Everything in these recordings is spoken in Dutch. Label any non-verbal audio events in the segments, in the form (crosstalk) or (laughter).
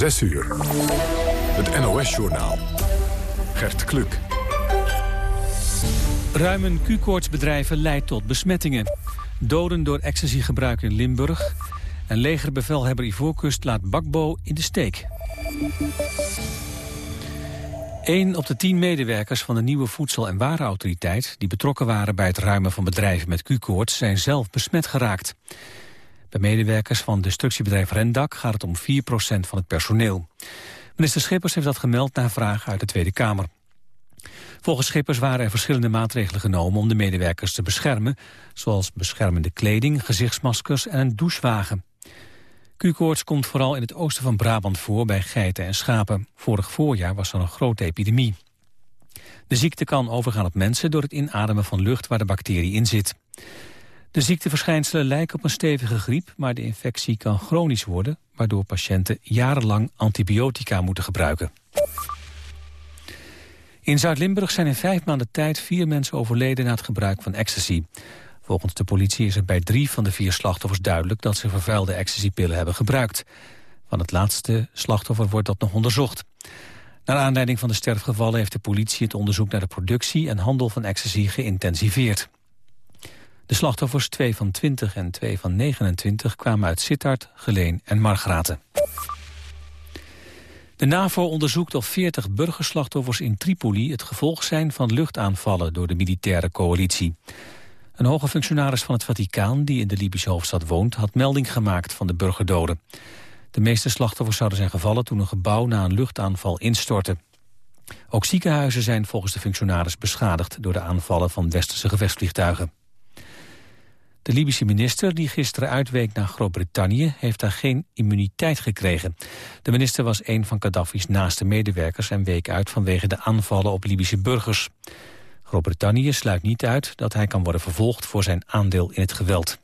6 uur. Het NOS-journaal. Gert Kluk. Ruimen Q-koortsbedrijven leidt tot besmettingen. Doden door ecstasygebruik in Limburg. En legerbevelhebber Ivoorkust laat Bakbo in de steek. Een op de tien medewerkers van de nieuwe Voedsel- en Warenautoriteit... die betrokken waren bij het ruimen van bedrijven met Q-koorts... zijn zelf besmet geraakt. Bij medewerkers van destructiebedrijf Rendak gaat het om 4% van het personeel. Minister Schippers heeft dat gemeld na vraag uit de Tweede Kamer. Volgens Schippers waren er verschillende maatregelen genomen om de medewerkers te beschermen, zoals beschermende kleding, gezichtsmaskers en een douchewagen. Q-koorts komt vooral in het oosten van Brabant voor bij geiten en schapen. Vorig voorjaar was er een grote epidemie. De ziekte kan overgaan op mensen door het inademen van lucht waar de bacterie in zit. De ziekteverschijnselen lijken op een stevige griep, maar de infectie kan chronisch worden, waardoor patiënten jarenlang antibiotica moeten gebruiken. In Zuid-Limburg zijn in vijf maanden tijd vier mensen overleden na het gebruik van ecstasy. Volgens de politie is er bij drie van de vier slachtoffers duidelijk dat ze vervuilde ecstasypillen hebben gebruikt. Van het laatste slachtoffer wordt dat nog onderzocht. Naar aanleiding van de sterfgevallen heeft de politie het onderzoek naar de productie en handel van ecstasy geïntensiveerd. De slachtoffers, twee van 20 en twee van 29, kwamen uit Sittard, Geleen en Margraten. De NAVO onderzoekt of 40 burgerslachtoffers in Tripoli het gevolg zijn van luchtaanvallen door de militaire coalitie. Een hoge functionaris van het Vaticaan, die in de Libische hoofdstad woont, had melding gemaakt van de burgerdoden. De meeste slachtoffers zouden zijn gevallen toen een gebouw na een luchtaanval instortte. Ook ziekenhuizen zijn volgens de functionaris beschadigd door de aanvallen van westerse gevechtsvliegtuigen. De Libische minister, die gisteren uitweek naar Groot-Brittannië... heeft daar geen immuniteit gekregen. De minister was een van Gaddafi's naaste medewerkers... en week uit vanwege de aanvallen op Libische burgers. Groot-Brittannië sluit niet uit dat hij kan worden vervolgd... voor zijn aandeel in het geweld.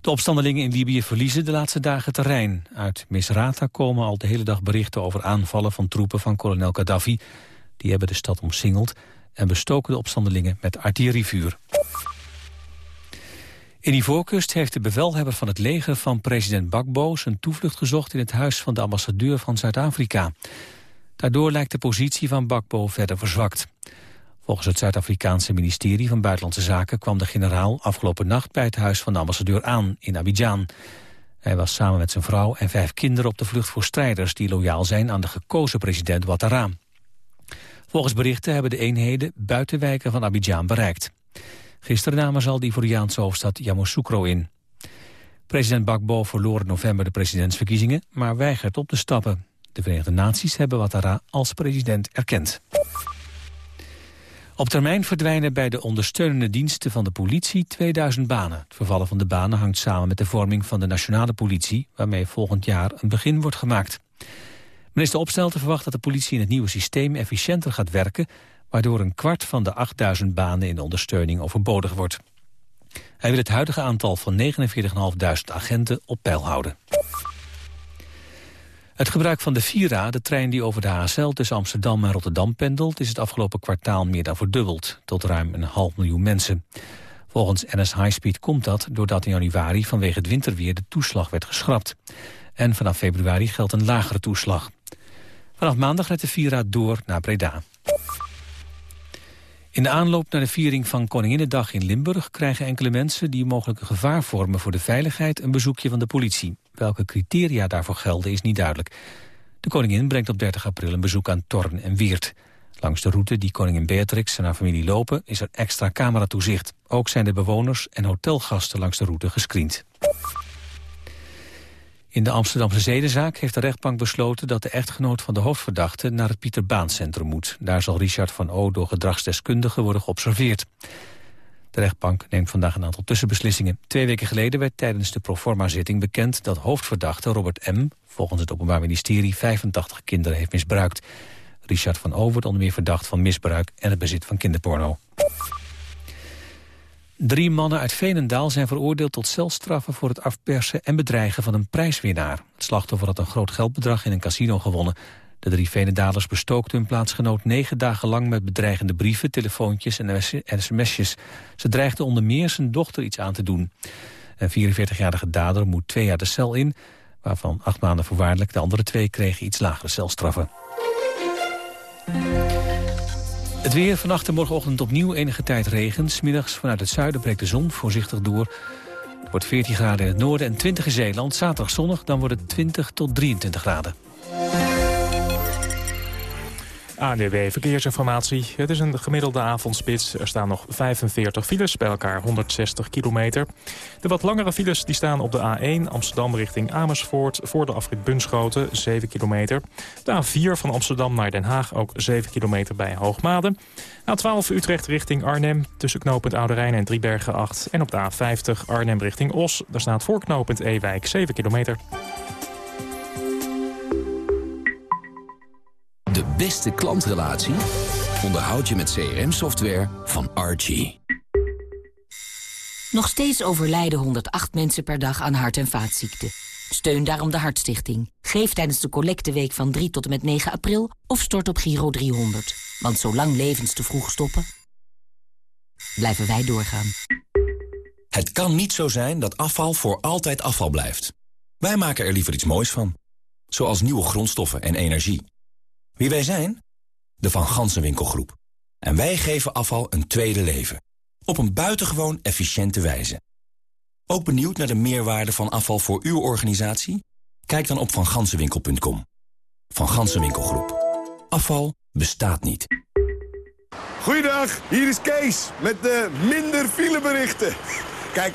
De opstandelingen in Libië verliezen de laatste dagen terrein. Uit Misrata komen al de hele dag berichten over aanvallen van troepen van kolonel Gaddafi. Die hebben de stad omsingeld en bestoken de opstandelingen met artillerievuur. In Ivoorkust heeft de bevelhebber van het leger van president Bakbo zijn toevlucht gezocht in het huis van de ambassadeur van Zuid-Afrika. Daardoor lijkt de positie van Bakbo verder verzwakt. Volgens het Zuid-Afrikaanse ministerie van Buitenlandse Zaken kwam de generaal afgelopen nacht bij het huis van de ambassadeur aan in Abidjan. Hij was samen met zijn vrouw en vijf kinderen op de vlucht voor strijders die loyaal zijn aan de gekozen president Ouattara. Volgens berichten hebben de eenheden buitenwijken van Abidjan bereikt. Gisteren namen ze al de Ivoriaanse hoofdstad Yamoussoukro in. President Bakbo verloor in november de presidentsverkiezingen, maar weigert op te stappen. De Verenigde Naties hebben Ouattara als president erkend. Op termijn verdwijnen bij de ondersteunende diensten van de politie 2000 banen. Het vervallen van de banen hangt samen met de vorming van de nationale politie... waarmee volgend jaar een begin wordt gemaakt. Minister Opstelten verwacht dat de politie in het nieuwe systeem efficiënter gaat werken waardoor een kwart van de 8000 banen in ondersteuning overbodig wordt. Hij wil het huidige aantal van 49.500 agenten op peil houden. Het gebruik van de Vira, de trein die over de HSL tussen Amsterdam en Rotterdam pendelt, is het afgelopen kwartaal meer dan verdubbeld, tot ruim een half miljoen mensen. Volgens NS Highspeed komt dat doordat in januari vanwege het winterweer de toeslag werd geschrapt. En vanaf februari geldt een lagere toeslag. Vanaf maandag rijdt de Vira door naar Breda. In de aanloop naar de viering van Koninginnedag in Limburg... krijgen enkele mensen die mogelijk een gevaar vormen voor de veiligheid... een bezoekje van de politie. Welke criteria daarvoor gelden is niet duidelijk. De koningin brengt op 30 april een bezoek aan Torn en Weert. Langs de route die koningin Beatrix en haar familie lopen... is er extra cameratoezicht. Ook zijn de bewoners en hotelgasten langs de route gescreend. In de Amsterdamse zedenzaak heeft de rechtbank besloten dat de echtgenoot van de hoofdverdachte naar het Pieter Baan Centrum moet. Daar zal Richard van O. door gedragsdeskundigen worden geobserveerd. De rechtbank neemt vandaag een aantal tussenbeslissingen. Twee weken geleden werd tijdens de proforma-zitting bekend dat hoofdverdachte Robert M. volgens het Openbaar Ministerie 85 kinderen heeft misbruikt. Richard van O. wordt onder meer verdacht van misbruik en het bezit van kinderporno. Drie mannen uit Veenendaal zijn veroordeeld tot celstraffen voor het afpersen en bedreigen van een prijswinnaar. Het slachtoffer had een groot geldbedrag in een casino gewonnen. De drie Veenendalers bestookten hun plaatsgenoot negen dagen lang met bedreigende brieven, telefoontjes en sms'jes. Ze dreigden onder meer zijn dochter iets aan te doen. Een 44-jarige dader moet twee jaar de cel in, waarvan acht maanden voorwaardelijk. De andere twee kregen iets lagere celstraffen. Het weer vannacht en morgenochtend opnieuw enige tijd regen. Smiddags vanuit het zuiden breekt de zon voorzichtig door. Het wordt 14 graden in het noorden en 20 in Zeeland. Zaterdag zonnig, dan wordt het 20 tot 23 graden. ANWB Verkeersinformatie. Het is een gemiddelde avondspits. Er staan nog 45 files, bij elkaar 160 kilometer. De wat langere files die staan op de A1 Amsterdam richting Amersfoort... voor de afrit Bunschoten, 7 kilometer. De A4 van Amsterdam naar Den Haag, ook 7 kilometer bij Hoogmade. A12 Utrecht richting Arnhem, tussen knooppunt Oude en Driebergen 8. En op de A50 Arnhem richting Os, daar staat voor knooppunt Ewijk 7 kilometer. Beste klantrelatie onderhoud je met CRM-software van Archie. Nog steeds overlijden 108 mensen per dag aan hart- en vaatziekten. Steun daarom de Hartstichting. Geef tijdens de collecteweek van 3 tot en met 9 april of stort op Giro 300. Want zolang levens te vroeg stoppen, blijven wij doorgaan. Het kan niet zo zijn dat afval voor altijd afval blijft. Wij maken er liever iets moois van. Zoals nieuwe grondstoffen en energie. Wie wij zijn? De Van Gansenwinkelgroep. En wij geven afval een tweede leven. Op een buitengewoon efficiënte wijze. Ook benieuwd naar de meerwaarde van afval voor uw organisatie? Kijk dan op vangansenwinkel.com. Van Gansenwinkelgroep. Afval bestaat niet. Goeiedag, hier is Kees met de minder fileberichten. Kijk,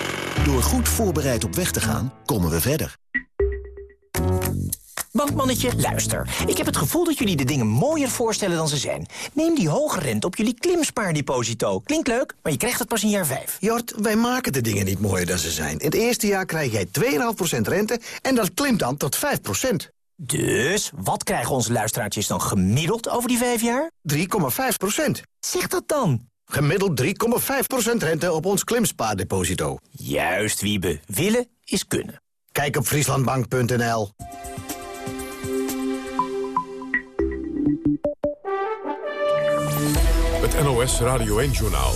Door goed voorbereid op weg te gaan, komen we verder. Bankmannetje, luister. Ik heb het gevoel dat jullie de dingen mooier voorstellen dan ze zijn. Neem die hoge rente op jullie klimspaardeposito. Klinkt leuk, maar je krijgt het pas in jaar 5. Jort, wij maken de dingen niet mooier dan ze zijn. In het eerste jaar krijg jij 2,5% rente en dat klimt dan tot 5%. Dus, wat krijgen onze luisteraartjes dan gemiddeld over die vijf jaar? 3,5%. Zeg dat dan. Gemiddeld 3,5% rente op ons klimspaardeposito. Juist, Wiebe. Willen is kunnen. Kijk op frieslandbank.nl. Het NOS Radio 1-journaal.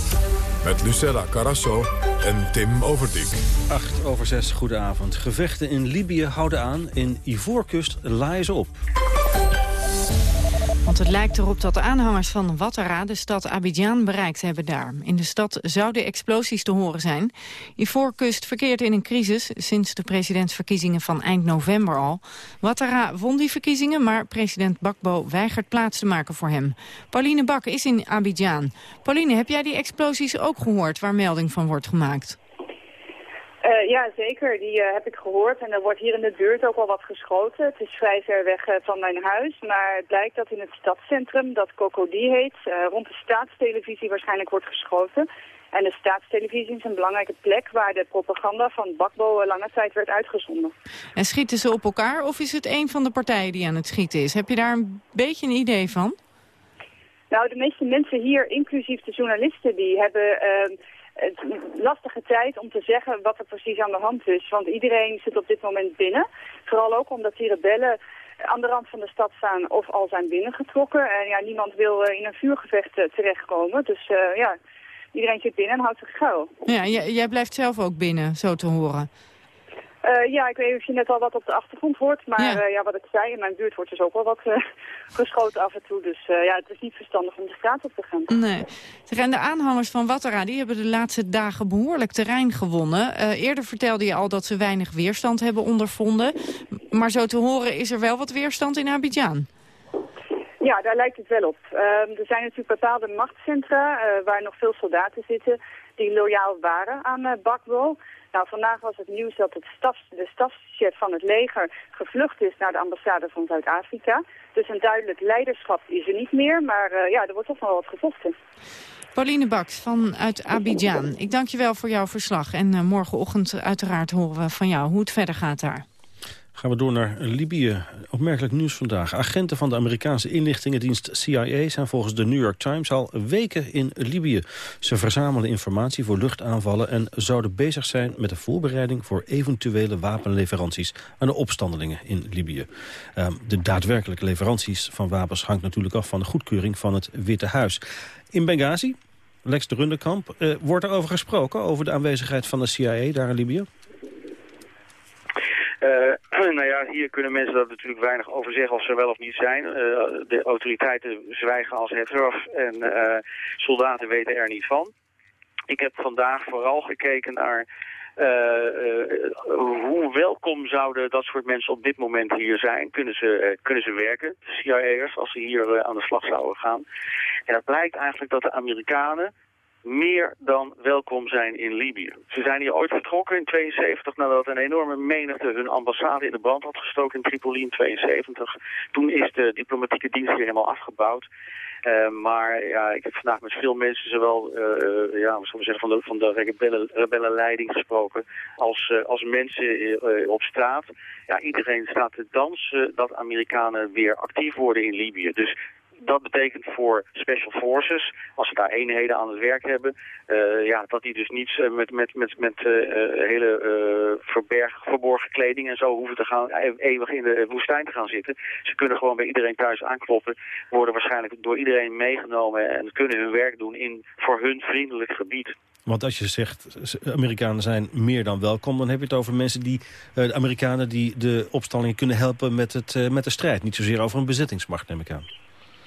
Met Lucella Carasso en Tim Overdijk. 8 over 6, goedenavond. Gevechten in Libië houden aan. In Ivoorkust laaien ze op. Want het lijkt erop dat de aanhangers van Ouattara de stad Abidjan bereikt hebben daar. In de stad zouden explosies te horen zijn. Ivoorkust verkeert in een crisis sinds de presidentsverkiezingen van eind november al. Ouattara won die verkiezingen, maar president Bakbo weigert plaats te maken voor hem. Pauline Bak is in Abidjan. Pauline, heb jij die explosies ook gehoord waar melding van wordt gemaakt? Uh, ja, zeker. Die uh, heb ik gehoord. En er wordt hier in de buurt ook al wat geschoten. Het is vrij ver weg uh, van mijn huis. Maar het blijkt dat in het stadscentrum, dat Cocody heet, rond de staatstelevisie waarschijnlijk wordt geschoten. En de staatstelevisie is een belangrijke plek waar de propaganda van Bakbo lange tijd werd uitgezonden. En schieten ze op elkaar of is het een van de partijen die aan het schieten is? Heb je daar een beetje een idee van? Nou, de meeste mensen hier, inclusief de journalisten, die hebben ehm, het lastige tijd om te zeggen wat er precies aan de hand is. Want iedereen zit op dit moment binnen. Vooral ook omdat die rebellen aan de rand van de stad staan of al zijn binnengetrokken. En ja, niemand wil eh, in een vuurgevecht eh, terechtkomen. Dus uh, ja, iedereen zit binnen en houdt zich schuil. Ja, jij blijft zelf ook binnen, zo te horen. Uh, ja, ik weet niet of je net al wat op de achtergrond hoort, maar ja. Uh, ja wat ik zei, in mijn buurt wordt dus ook wel wat uh, (laughs) geschoten af en toe. Dus ja, het is niet verstandig om de straat op te gaan. Nee. En de aanhangers van Wattera die hebben de laatste dagen behoorlijk terrein gewonnen. eerder vertelde je al dat ze weinig weerstand hebben ondervonden. Maar zo te horen is er wel wat weerstand in Abidjan. Ja, daar lijkt het wel op. Ehm, er zijn natuurlijk bepaalde machtscentra waar nog veel soldaten zitten die loyaal waren aan Bakbo. Nou, vandaag was het nieuws dat het staf, de stafchef van het leger gevlucht is naar de ambassade van Zuid-Afrika. Dus een duidelijk leiderschap is er niet meer, maar uh, ja, er wordt toch wel wat gevochten. Pauline Baks vanuit Abidjan, ik dank je wel voor jouw verslag. En uh, morgenochtend uiteraard horen we van jou hoe het verder gaat daar. Gaan we door naar Libië. Opmerkelijk nieuws vandaag. Agenten van de Amerikaanse inlichtingendienst CIA... zijn volgens de New York Times al weken in Libië. Ze verzamelen informatie voor luchtaanvallen... en zouden bezig zijn met de voorbereiding... voor eventuele wapenleveranties aan de opstandelingen in Libië. Ehm, de daadwerkelijke leveranties van wapens hangt natuurlijk af... van de goedkeuring van het Witte Huis. In Benghazi, Lex de Runderkamp, uh, wordt er over gesproken... over de aanwezigheid van de CIA daar in Libië? Uh, (clears throat) nou ja, hier kunnen mensen dat natuurlijk weinig over zeggen of ze wel of niet zijn. Uh, de autoriteiten zwijgen als het eraf en uh, soldaten weten er niet van. Ik heb vandaag vooral gekeken naar hoe welkom zouden dat soort mensen op dit moment hier zijn. Kunnen ze, kunnen ze werken, CIA'ers, als ze hier aan de slag zouden gaan. En het blijkt eigenlijk dat de Amerikanen meer dan welkom zijn in Libië. Ze zijn hier ooit vertrokken in 72 nadat een enorme menigte hun ambassade in de brand had gestoken in Tripoli in 72. Toen is de diplomatieke dienst hier helemaal afgebouwd. Uh, maar ja, ik heb vandaag met veel mensen, zowel uh, ja, we zeggen, van de, van de rebellen, rebellenleiding gesproken, als, als mensen op straat. Ja, iedereen staat te dansen dat Amerikanen weer actief worden in Libië. Dus dat betekent voor special forces, als ze daar eenheden aan het werk hebben, uh, ja, dat die dus niet uh, met, met, met, met uh, hele verberg, verborgen kleding en zo hoeven te gaan, eeuwig in de woestijn te gaan zitten. Ze kunnen gewoon bij iedereen thuis aankloppen, worden waarschijnlijk door iedereen meegenomen en kunnen hun werk doen in voor hun vriendelijk gebied. Want als je zegt, Amerikanen zijn meer dan welkom... dan heb je het over mensen die, de Amerikanen die de opstallingen kunnen helpen met, het, met de strijd. Niet zozeer over een bezettingsmacht, neem ik aan.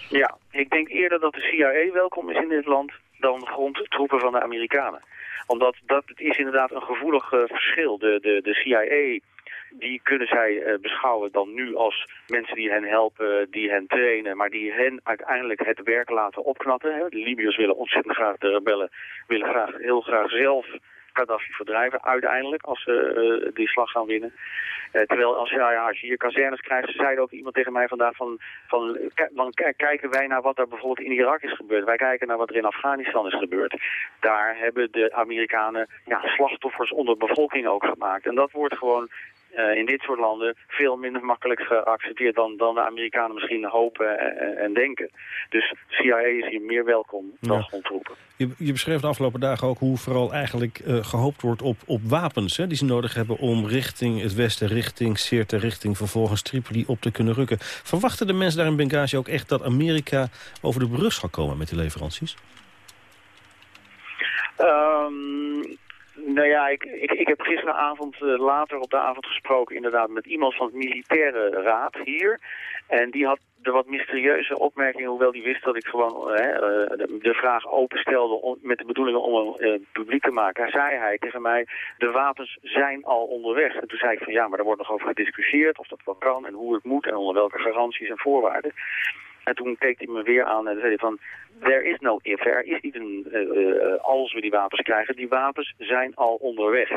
Ja, ik denk eerder dat de CIA welkom is in dit land dan grondtroepen van de Amerikanen. Omdat dat is inderdaad een gevoelig uh, verschil. De, de, de CIA die kunnen zij uh, beschouwen dan nu als mensen die hen helpen, die hen trainen, maar die hen uiteindelijk het werk laten opknappen. Hè. De Libiërs willen ontzettend graag, de rebellen willen graag, heel graag zelf Gaddafi verdrijven uiteindelijk als ze uh, die slag gaan winnen. Uh, terwijl als, ja, ja, als je hier kazernes krijgt, zei ook iemand tegen mij vandaag van, van dan kijken wij naar wat er bijvoorbeeld in Irak is gebeurd. Wij kijken naar wat er in Afghanistan is gebeurd. Daar hebben de Amerikanen ja, slachtoffers onder de bevolking ook gemaakt. En dat wordt gewoon uh, in dit soort landen veel minder makkelijk geaccepteerd dan, dan de Amerikanen misschien hopen en, en denken. Dus CIA is hier meer welkom dan ja. grondtroepen. Je, je, beschreef de afgelopen dagen ook hoe vooral eigenlijk uh, gehoopt wordt op, op wapens... Hè, die ze nodig hebben om richting het westen, richting Sirte, richting vervolgens Tripoli op te kunnen rukken. Verwachten de mensen daar in Benghazi ook echt dat Amerika over de brug zal komen met die leveranties? Um, nou ja, ik, ik, ik heb gisteravond uh, later op de avond gesproken inderdaad met iemand van het militaire raad hier. En die had de wat mysterieuze opmerkingen, hoewel die wist dat ik gewoon uh, de, de, vraag openstelde om, met de bedoeling om hem publiek te maken. Hij zei hij tegen mij, de wapens zijn al onderweg. En toen zei ik van ja, maar daar wordt nog over gediscussieerd of dat wel kan en hoe het moet en onder welke garanties en voorwaarden. En toen keek hij me weer aan en zei van, there is no if, er is niet een, uh, uh, als we die wapens krijgen, die wapens zijn al onderweg.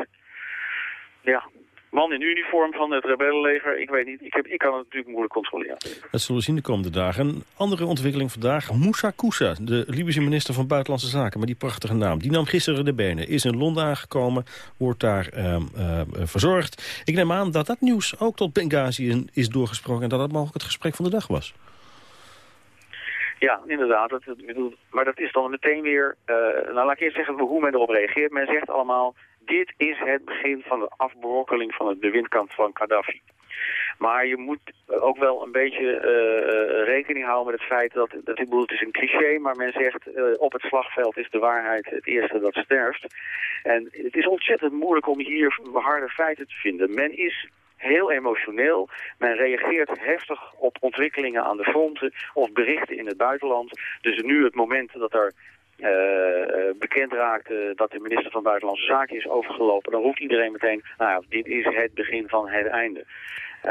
Ja, man in uniform van het rebellenleger, ik weet niet, ik, heb, ik kan het natuurlijk moeilijk controleren. Dat zullen we zien de komende dagen. Een andere ontwikkeling vandaag, Moussa Koussa, de Libische minister van Buitenlandse Zaken, met die prachtige naam. Die nam gisteren de benen, is in Londen aangekomen, wordt daar uh, uh, verzorgd. Ik neem aan dat dat nieuws ook tot Benghazi is doorgesproken en dat dat mogelijk het gesprek van de dag was. Ja, inderdaad. Dat, maar dat is dan meteen weer... Uh, nou, laat ik eerst zeggen hoe men erop reageert. Men zegt allemaal, dit is het begin van de afbrokkeling van het bewindkant van Gaddafi. Maar je moet ook wel een beetje uh, rekening houden met het feit dat, dat ik bedoel, het is een cliché, maar men zegt op het slagveld is de waarheid het eerste dat sterft. En het is ontzettend moeilijk om hier harde feiten te vinden. Men is heel emotioneel. Men reageert heftig op ontwikkelingen aan de fronten of berichten in het buitenland. Dus nu het moment dat er uh, bekend raakt uh, dat de minister van Buitenlandse Zaken is overgelopen, dan roept iedereen meteen, nou ja, dit is het begin van het einde.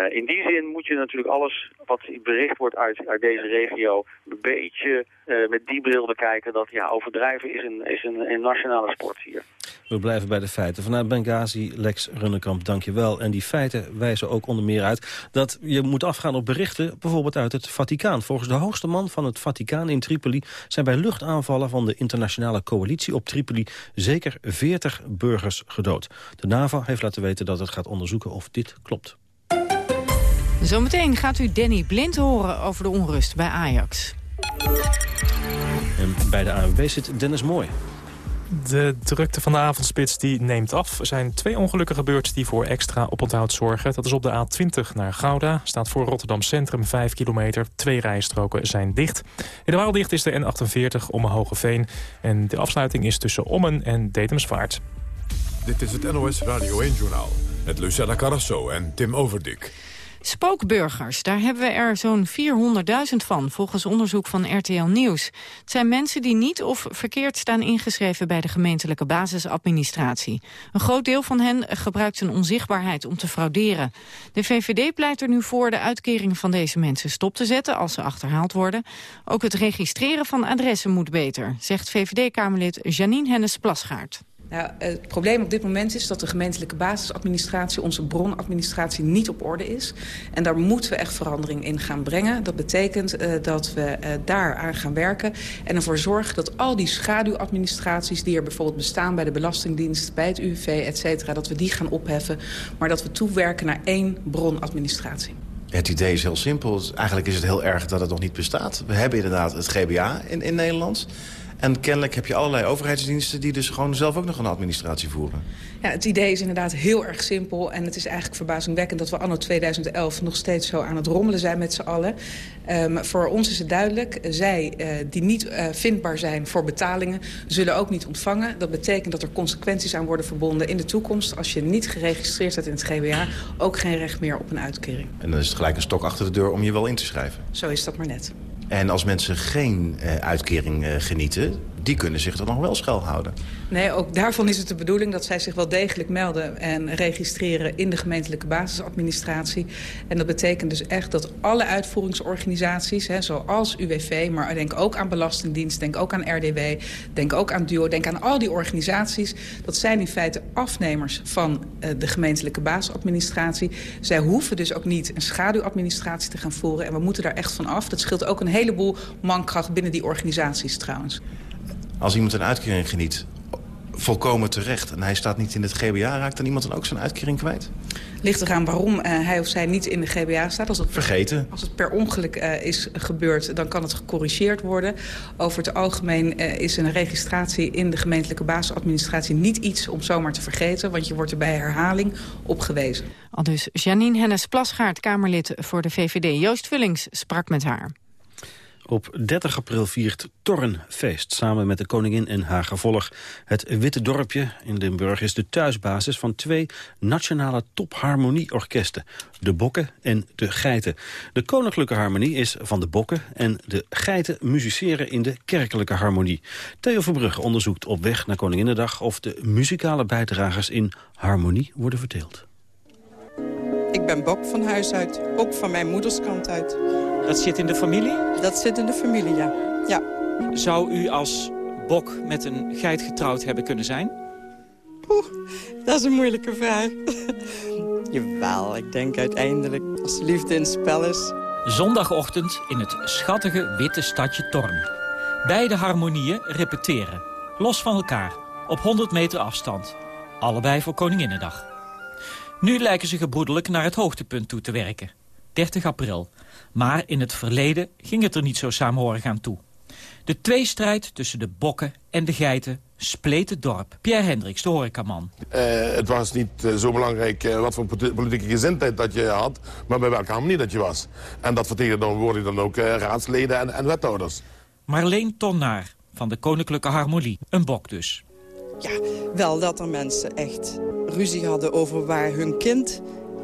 In die zin moet je natuurlijk alles wat bericht wordt uit, uit deze regio een beetje met die bril bekijken dat ja, overdrijven is een, is een, een nationale sport hier. We blijven bij de feiten. Vanuit Benghazi, Lex Runnekamp, dank je wel. En die feiten wijzen ook onder meer uit dat je moet afgaan op berichten... bijvoorbeeld uit het Vaticaan. Volgens de hoogste man van het Vaticaan in Tripoli... zijn bij luchtaanvallen van de internationale coalitie op Tripoli... zeker 40 burgers gedood. De NAVO heeft laten weten dat het gaat onderzoeken of dit klopt. Zometeen gaat u Danny Blind horen over de onrust bij Ajax. En bij de ANWB zit Dennis Mooi. De drukte van de avondspits die neemt af. Er zijn twee ongelukken gebeurd die voor extra oponthoud zorgen. Dat is op de A20 naar Gouda. Staat voor Rotterdam Centrum 5 kilometer. Twee rijstroken zijn dicht. Helemaal dicht is de N48 om Hogeveen. En de afsluiting is tussen Ommen en Detemsvaart. Dit is het NOS Radio 1-journaal. Met Lucella Carrasso en Tim Overdik. Spookburgers, daar hebben we er zo'n 400.000 van, volgens onderzoek van RTL Nieuws. Het zijn mensen die niet of verkeerd staan ingeschreven bij de gemeentelijke basisadministratie. Een groot deel van hen gebruikt zijn onzichtbaarheid om te frauderen. De VVD pleit er nu voor de uitkeringen van deze mensen stop te zetten als ze achterhaald worden. Ook het registreren van adressen moet beter, zegt VVD-Kamerlid Janine Hennis-Plasgaard. Nou, het probleem op dit moment is dat de gemeentelijke basisadministratie... onze bronadministratie niet op orde is. En daar moeten we echt verandering in gaan brengen. Dat betekent uh, dat we uh, daar aan gaan werken. En ervoor zorgen dat al die schaduwadministraties... die er bijvoorbeeld bestaan bij de Belastingdienst, bij het UWV, et cetera... dat we die gaan opheffen. Maar dat we toewerken naar één bronadministratie. Het idee is heel simpel. Eigenlijk is het heel erg dat het nog niet bestaat. We hebben inderdaad het GBA in, in Nederland... En kennelijk heb je allerlei overheidsdiensten... die dus gewoon zelf ook nog een administratie voeren. Ja, het idee is inderdaad heel erg simpel. En het is eigenlijk verbazingwekkend dat we anno 2011 nog steeds zo aan het rommelen zijn met z'n allen. Um, voor ons is het duidelijk. Zij uh, die niet uh, vindbaar zijn voor betalingen zullen ook niet ontvangen. Dat betekent dat er consequenties aan worden verbonden in de toekomst. Als je niet geregistreerd staat in het GBA, ook geen recht meer op een uitkering. En dan is het gelijk een stok achter de deur om je wel in te schrijven. Zo is dat maar net. En als mensen geen uh, uitkering uh, genieten, die kunnen zich er nog wel schuilhouden. Nee, ook daarvan is het de bedoeling dat zij zich wel degelijk melden... en registreren in de gemeentelijke basisadministratie. En dat betekent dus echt dat alle uitvoeringsorganisaties... Hè, zoals UWV, maar denk ook aan Belastingdienst... denk ook aan RDW, denk ook aan DUO, denk aan al die organisaties... dat zijn in feite afnemers van uh, de gemeentelijke basisadministratie. Zij hoeven dus ook niet een schaduwadministratie te gaan voeren... en we moeten daar echt van af. Dat scheelt ook een heleboel mankracht binnen die organisaties trouwens. Als iemand een uitkering geniet, volkomen terecht... en hij staat niet in het GBA, raakt dan iemand dan ook zijn uitkering kwijt? Ligt eraan waarom uh, hij of zij niet in de GBA staat. Als het, Vergeten. Als het per ongeluk uh, is gebeurd, dan kan het gecorrigeerd worden. Over het algemeen uh, is een registratie in de gemeentelijke basisadministratie... niet iets om zomaar te vergeten, want je wordt er bij herhaling op gewezen. Al dus Janine Hennis-Plasgaard, Kamerlid voor de VVD. Joost Vullings sprak met haar. Op 30 april viert Torrenfeest samen met de koningin en haar gevolg. Het Witte Dorpje in Limburg is de thuisbasis van twee nationale topharmonieorkesten. De Bokken en de Geiten. De koninklijke harmonie is van de Bokken en de Geiten musiceren in de kerkelijke harmonie. Theo Verbrugge onderzoekt op weg naar Koninginnedag of de muzikale bijdragers in harmonie worden verdeeld. Ik ben Bok van huis uit, ook van mijn moederskant uit. Dat zit in de familie? Dat zit in de familie, ja. ja. Zou u als bok met een geit getrouwd hebben kunnen zijn? Oeh, dat is een moeilijke vraag. (laughs) Jawel, ik denk uiteindelijk als de liefde in het spel is. Zondagochtend in het schattige witte stadje Torn. Beide harmonieën repeteren, los van elkaar, op 100 meter afstand. Allebei voor Koninginnedag. Nu lijken ze gebroedelijk naar het hoogtepunt toe te werken. 30 april. Maar in het verleden ging het er niet zo saamhorig aan toe. De tweestrijd tussen de bokken en de geiten spleet het dorp. Pierre Hendricks, de horecaman. Uh, het was niet uh, zo belangrijk uh, wat voor politieke gezindheid dat je had... maar bij welke harmonie dat je was. En dat vertegenwoordigde dan ook raadsleden en, en wethouders. Marleen Tonnaar van de Koninklijke Harmonie. Een bok dus. Ja, wel dat er mensen echt ruzie hadden over waar hun kind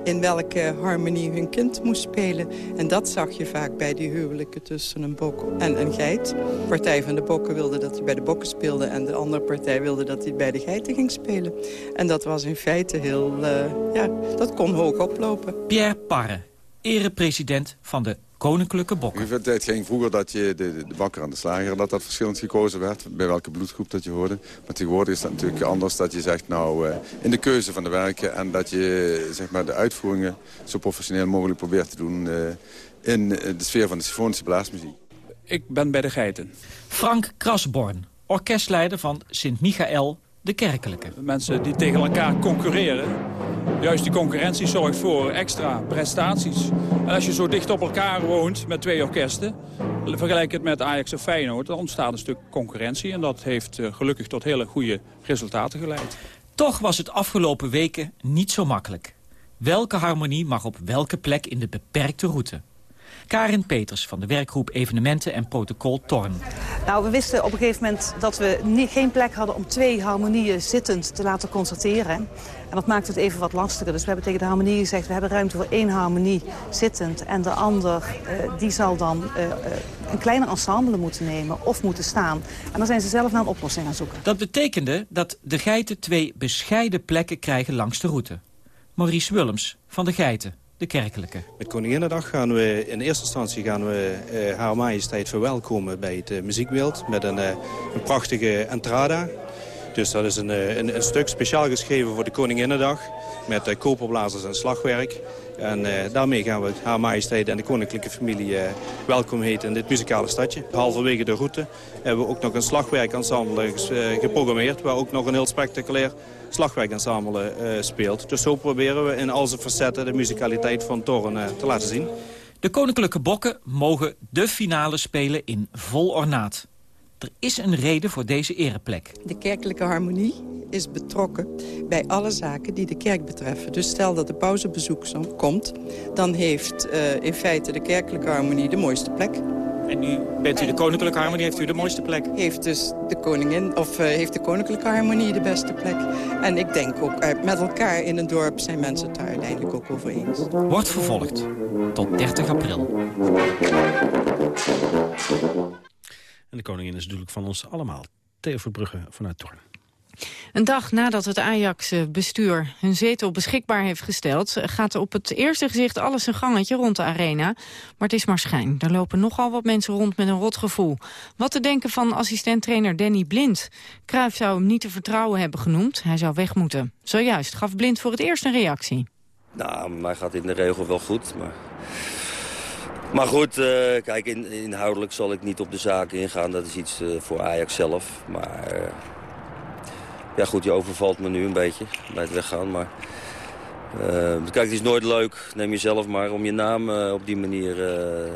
in welke harmonie hun kind moest spelen. En dat zag je vaak bij die huwelijken tussen een bok en een geit. De partij van de bokken wilde dat hij bij de bokken speelde... en de andere partij wilde dat hij bij de geiten ging spelen. En dat was in feite heel... Uh, ja, dat kon hoog oplopen. Pierre Parre, erepresident van de Koninklijke Bokken. Tijd ging vroeger dat je de, de bakker aan de slager... dat dat verschillend gekozen werd, bij welke bloedgroep dat je hoorde. Maar tegenwoordig is dat natuurlijk anders dat je zegt... nou, uh, in de keuze van de werken... en dat je zeg maar, de uitvoeringen zo professioneel mogelijk probeert te doen... Uh, in de sfeer van de symfonische blaasmuziek. Ik ben bij de geiten. Frank Krasborn, orkestleider van Sint-Michael de Kerkelijke. Mensen die tegen elkaar concurreren Juist die concurrentie zorgt voor extra prestaties. En als je zo dicht op elkaar woont met twee orkesten... vergelijk het met Ajax en Feyenoord... dan ontstaat een stuk concurrentie. En dat heeft eh, gelukkig tot hele goede resultaten geleid. Toch was het afgelopen weken niet zo makkelijk. Welke harmonie mag op welke plek in de beperkte route? Karin Peters van de werkgroep Evenementen en Protocol Torn. Nou, we wisten op een gegeven moment dat we niet, geen plek hadden om twee harmonieën zittend te laten concerteren. En dat maakt het even wat lastiger. Dus we hebben tegen de harmonie gezegd, we hebben ruimte voor één harmonie zittend. En de ander, uh, die zal dan uh, een kleiner ensemble moeten nemen of moeten staan. En dan zijn ze zelf naar een oplossing gaan zoeken. Dat betekende dat de geiten twee bescheiden plekken krijgen langs de route. Maurice Willems van de Geiten de kerkelijke. Met Koninginnedag gaan we in eerste instantie gaan we uh, Haar Majesteit verwelkomen bij het uh, muziekbeeld met een, uh, een prachtige entrada. Dus dat is een, een, een, stuk speciaal geschreven voor de Koninginnedag met koperblazers en slagwerk. En daarmee gaan we Haar Majesteit en de koninklijke familie welkom heten in dit muzikale stadje. Halverwege de route hebben we ook nog een slagwerkensemble geprogrammeerd... waar ook nog een heel spectaculair slagwerkensemble uh, speelt. Dus zo proberen we in al zijn facetten de muzikaliteit van Torren uh, te laten zien. De Koninklijke Bokken mogen de finale spelen in vol ornaat. Er is een reden voor deze ereplek. De kerkelijke harmonie is betrokken bij alle zaken die de kerk betreffen. Dus stel dat de pauzebezoek komt, dan heeft uh, in feite de kerkelijke harmonie de mooiste plek. En nu bent u de koninklijke harmonie, heeft u de mooiste plek? Heeft dus de koningin, of uh, heeft de koninklijke harmonie de beste plek. En ik denk ook, uh, met elkaar in een dorp zijn mensen het daar uiteindelijk ook over eens. Wordt vervolgd tot 30 april. En de koningin is natuurlijk van ons allemaal. Theo Verbrugge vanuit Torn. Een dag nadat het Ajax-bestuur hun zetel beschikbaar heeft gesteld... gaat op het eerste gezicht alles een gangetje rond de arena. Maar het is maar schijn. Er lopen nogal wat mensen rond met een rot gevoel. Wat te denken van assistent-trainer Danny Blind? Cruijff zou hem niet te vertrouwen hebben genoemd. Hij zou weg moeten. Zojuist gaf Blind voor het eerst een reactie. Nou, mij gaat in de regel wel goed, maar... Maar goed, uh, kijk, in, inhoudelijk zal ik niet op de zaken ingaan. Dat is iets uh, voor Ajax zelf. Maar uh, ja goed, je overvalt me nu een beetje bij het weggaan. Maar uh, kijk, het is nooit leuk, neem jezelf maar, om je naam uh, op die manier uh,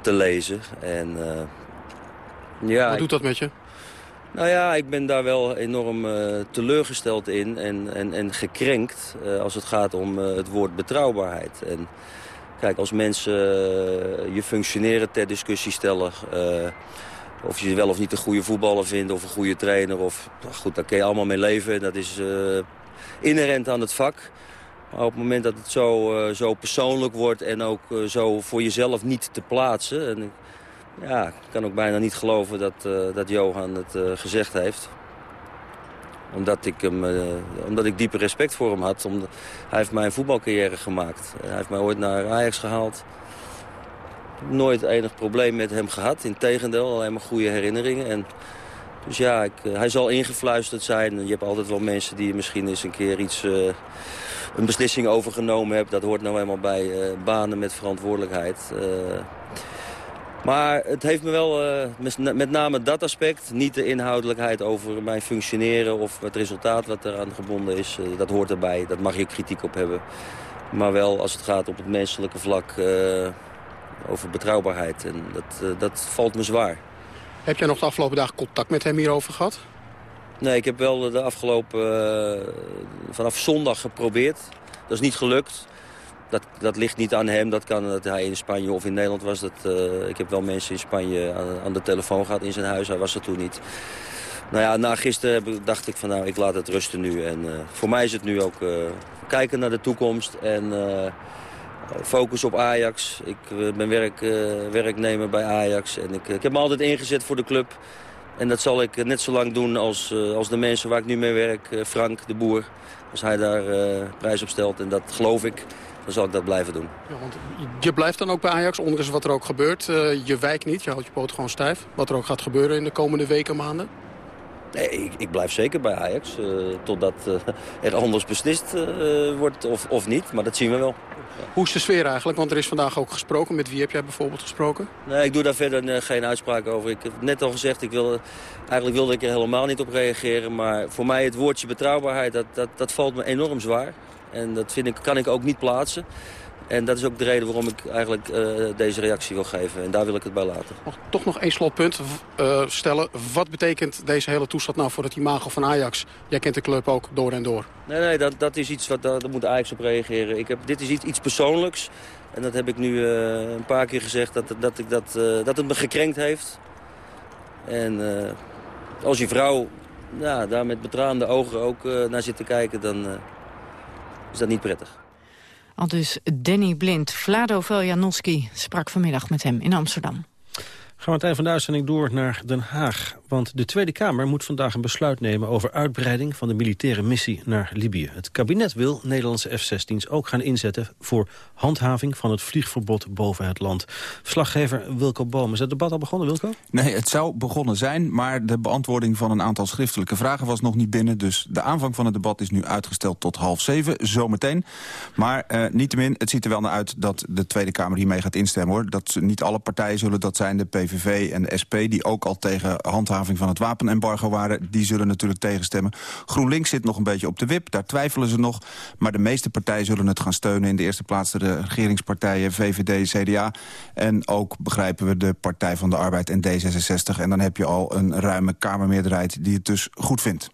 te lezen. En, ja, Wat doet dat met je? Nou ja, ik ben daar wel enorm teleurgesteld in en, en, en gekrenkt als het gaat om het woord betrouwbaarheid. En kijk, als mensen je functioneren ter discussie stellen... Of je wel of niet een goede voetballer vindt of een goede trainer. Of, nou goed, daar kun je allemaal mee leven. Dat is uh, inherent aan het vak. Maar op het moment dat het zo, uh, zo persoonlijk wordt en ook uh, zo voor jezelf niet te plaatsen... En, ja, ik kan ook bijna niet geloven dat, dat Johan het gezegd heeft. Omdat ik, hem, omdat ik diepe respect voor hem had. Omdat, hij heeft mijn voetbalcarrière gemaakt. Hij heeft mij ooit naar Ajax gehaald nooit enig probleem met hem gehad. Integendeel, alleen maar goede herinneringen. En dus ja, ik, uh, hij zal ingefluisterd zijn. Je hebt altijd wel mensen die misschien eens een keer iets, uh, een beslissing overgenomen hebben. Dat hoort nou eenmaal bij uh, banen met verantwoordelijkheid. maar het heeft me wel, met name dat aspect, niet de inhoudelijkheid over mijn functioneren of het resultaat wat eraan gebonden is. dat hoort erbij, dat mag je kritiek op hebben. Maar wel als het gaat op het menselijke vlak over betrouwbaarheid. En dat, uh, dat valt me zwaar. Heb jij nog de afgelopen dagen contact met hem hierover gehad? Nee, ik heb wel de afgelopen... Uh, vanaf zondag geprobeerd. Dat is niet gelukt. Dat, dat ligt niet aan hem. Dat kan dat hij in Spanje of in Nederland was. Dat, uh, ik heb wel mensen in Spanje aan, aan, de telefoon gehad in zijn huis. Hij was er toen niet. Nou ja, na gisteren dacht ik van nou, ik laat het rusten nu. En voor mij is het nu ook kijken naar de toekomst. En focus op Ajax. Ik eh, ben werk, uh, werknemer bij Ajax. En ik, ik heb me altijd ingezet voor de club. En dat zal ik net zo lang doen als, als de mensen waar ik nu mee werk. Frank, de boer. Als hij daar prijs op stelt. En dat geloof ik. Dan zal ik dat blijven doen. Ja, want je blijft dan ook bij Ajax, ondanks wat er ook gebeurt. je wijkt niet, je houdt je poot gewoon stijf. Wat er ook gaat gebeuren in de komende weken, maanden. Nee, ik, ik, blijf zeker bij Ajax. Uh, totdat uh, er anders beslist uh, wordt of, of niet. Maar dat zien we wel. Hoe is de sfeer eigenlijk? Want er is vandaag ook gesproken. Met wie heb jij bijvoorbeeld gesproken? Nee, ik doe daar verder geen uitspraak over. Ik heb net al gezegd, ik wil, eigenlijk wilde ik er helemaal niet op reageren. Maar voor mij het woordje betrouwbaarheid, dat, dat, dat valt me enorm zwaar. En dat vind ik, kan ik ook niet plaatsen. En dat is ook de reden waarom ik eigenlijk uh, deze reactie wil geven. En daar wil ik het bij laten. Nog, toch nog één slotpunt uh, stellen. Wat betekent deze hele toestand nou voor het imago van Ajax? Jij kent de club ook door en door. Nee, nee dat, dat is iets wat daar moet Ajax op reageren. Ik heb, dit is iets, iets persoonlijks. En dat heb ik nu uh, een paar keer gezegd dat, dat, ik dat, dat het me gekrenkt heeft. En als je vrouw ja, daar met betraande ogen ook naar zit te kijken, dan is dat niet prettig. Al dus Danny Blind. Vlado Veljanowski sprak vanmiddag met hem in Amsterdam. Gaan we eind van de uitzending door naar Den Haag. Want de Tweede Kamer moet vandaag een besluit nemen over uitbreiding van de militaire missie naar Libië. Het kabinet wil Nederlandse F-16's ook gaan inzetten voor handhaving van het vliegverbod boven het land. Verslaggever Wilco Boom. Is het debat al begonnen, Wilco? Nee, het zou begonnen zijn, maar de beantwoording van een aantal schriftelijke vragen was nog niet binnen. Dus de aanvang van het debat is nu uitgesteld tot half zeven, zometeen. Maar uh, niettemin, het ziet er wel naar uit dat de Tweede Kamer hiermee gaat instemmen. hoor. Dat niet alle partijen zullen dat zijn, de PVV en SP, die ook al tegen handhaving van het wapenembargo waren... die zullen natuurlijk tegenstemmen. GroenLinks zit nog een beetje op de wip, daar twijfelen ze nog. Maar de meeste partijen zullen het gaan steunen. In de eerste plaats de regeringspartijen VVD, CDA... en ook, begrijpen we, de Partij van de Arbeid en D66. En dan heb je al een ruime Kamermeerderheid die het dus goed vindt.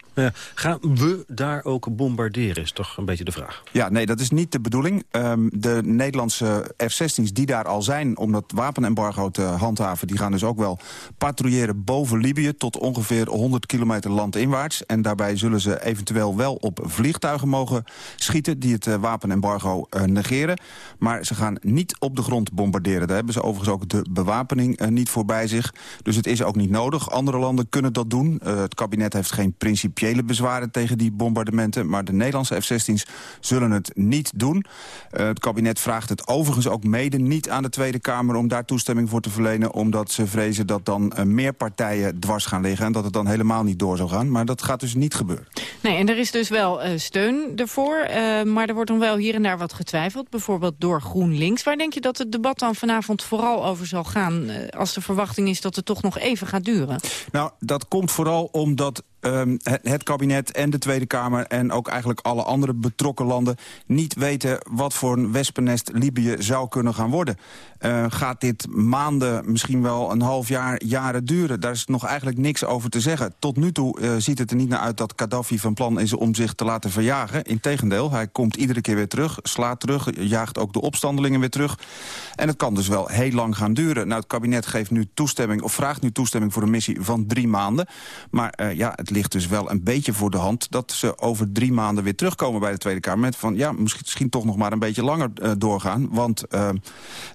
Gaan we daar ook bombarderen, is toch een beetje de vraag. Ja, nee, dat is niet de bedoeling. Um, de Nederlandse F-16's die daar al zijn om dat wapenembargo te handhaven... die gaan dus ook wel patrouilleren boven Libië... tot ongeveer 100 kilometer landinwaarts. En daarbij zullen ze eventueel wel op vliegtuigen mogen schieten... die het uh, wapenembargo uh, negeren. Maar ze gaan niet op de grond bombarderen. Daar hebben ze overigens ook de bewapening uh, niet voor bij zich. Dus het is ook niet nodig. Andere landen kunnen dat doen. het kabinet heeft geen principe bezwaren tegen die bombardementen. Maar de Nederlandse F-16's zullen het niet doen. Uh, het kabinet vraagt het overigens ook mede niet aan de Tweede Kamer... om daar toestemming voor te verlenen. Omdat ze vrezen dat dan uh, meer partijen dwars gaan liggen... en dat het dan helemaal niet door zou gaan. Maar dat gaat dus niet gebeuren. Nee, en er is dus wel uh, steun ervoor. maar er wordt dan wel hier en daar wat getwijfeld. Bijvoorbeeld door GroenLinks. Waar denk je dat het debat dan vanavond vooral over zal gaan... als de verwachting is dat het toch nog even gaat duren? Nou, dat komt vooral omdat um, het kabinet en de Tweede Kamer... en ook eigenlijk alle andere betrokken landen... niet weten wat voor een wespennest Libië zou kunnen gaan worden. Uh, gaat dit maanden, misschien wel een half jaar, jaren duren? Daar is nog eigenlijk niks over te zeggen. Tot nu toe uh, ziet het er niet naar uit dat Gaddafi van plan is om zich te laten verjagen. Integendeel, hij komt iedere keer weer terug, slaat terug... jaagt ook de opstandelingen weer terug. En het kan dus wel heel lang gaan duren. Nou, het kabinet geeft nu toestemming, of vraagt nu toestemming voor een missie van drie maanden. Maar uh, ja, het ligt dus wel een beetje voor de hand... dat ze over drie maanden weer terugkomen bij de Tweede Kamer... met van ja, misschien toch nog maar een beetje langer uh, doorgaan. Want, uh,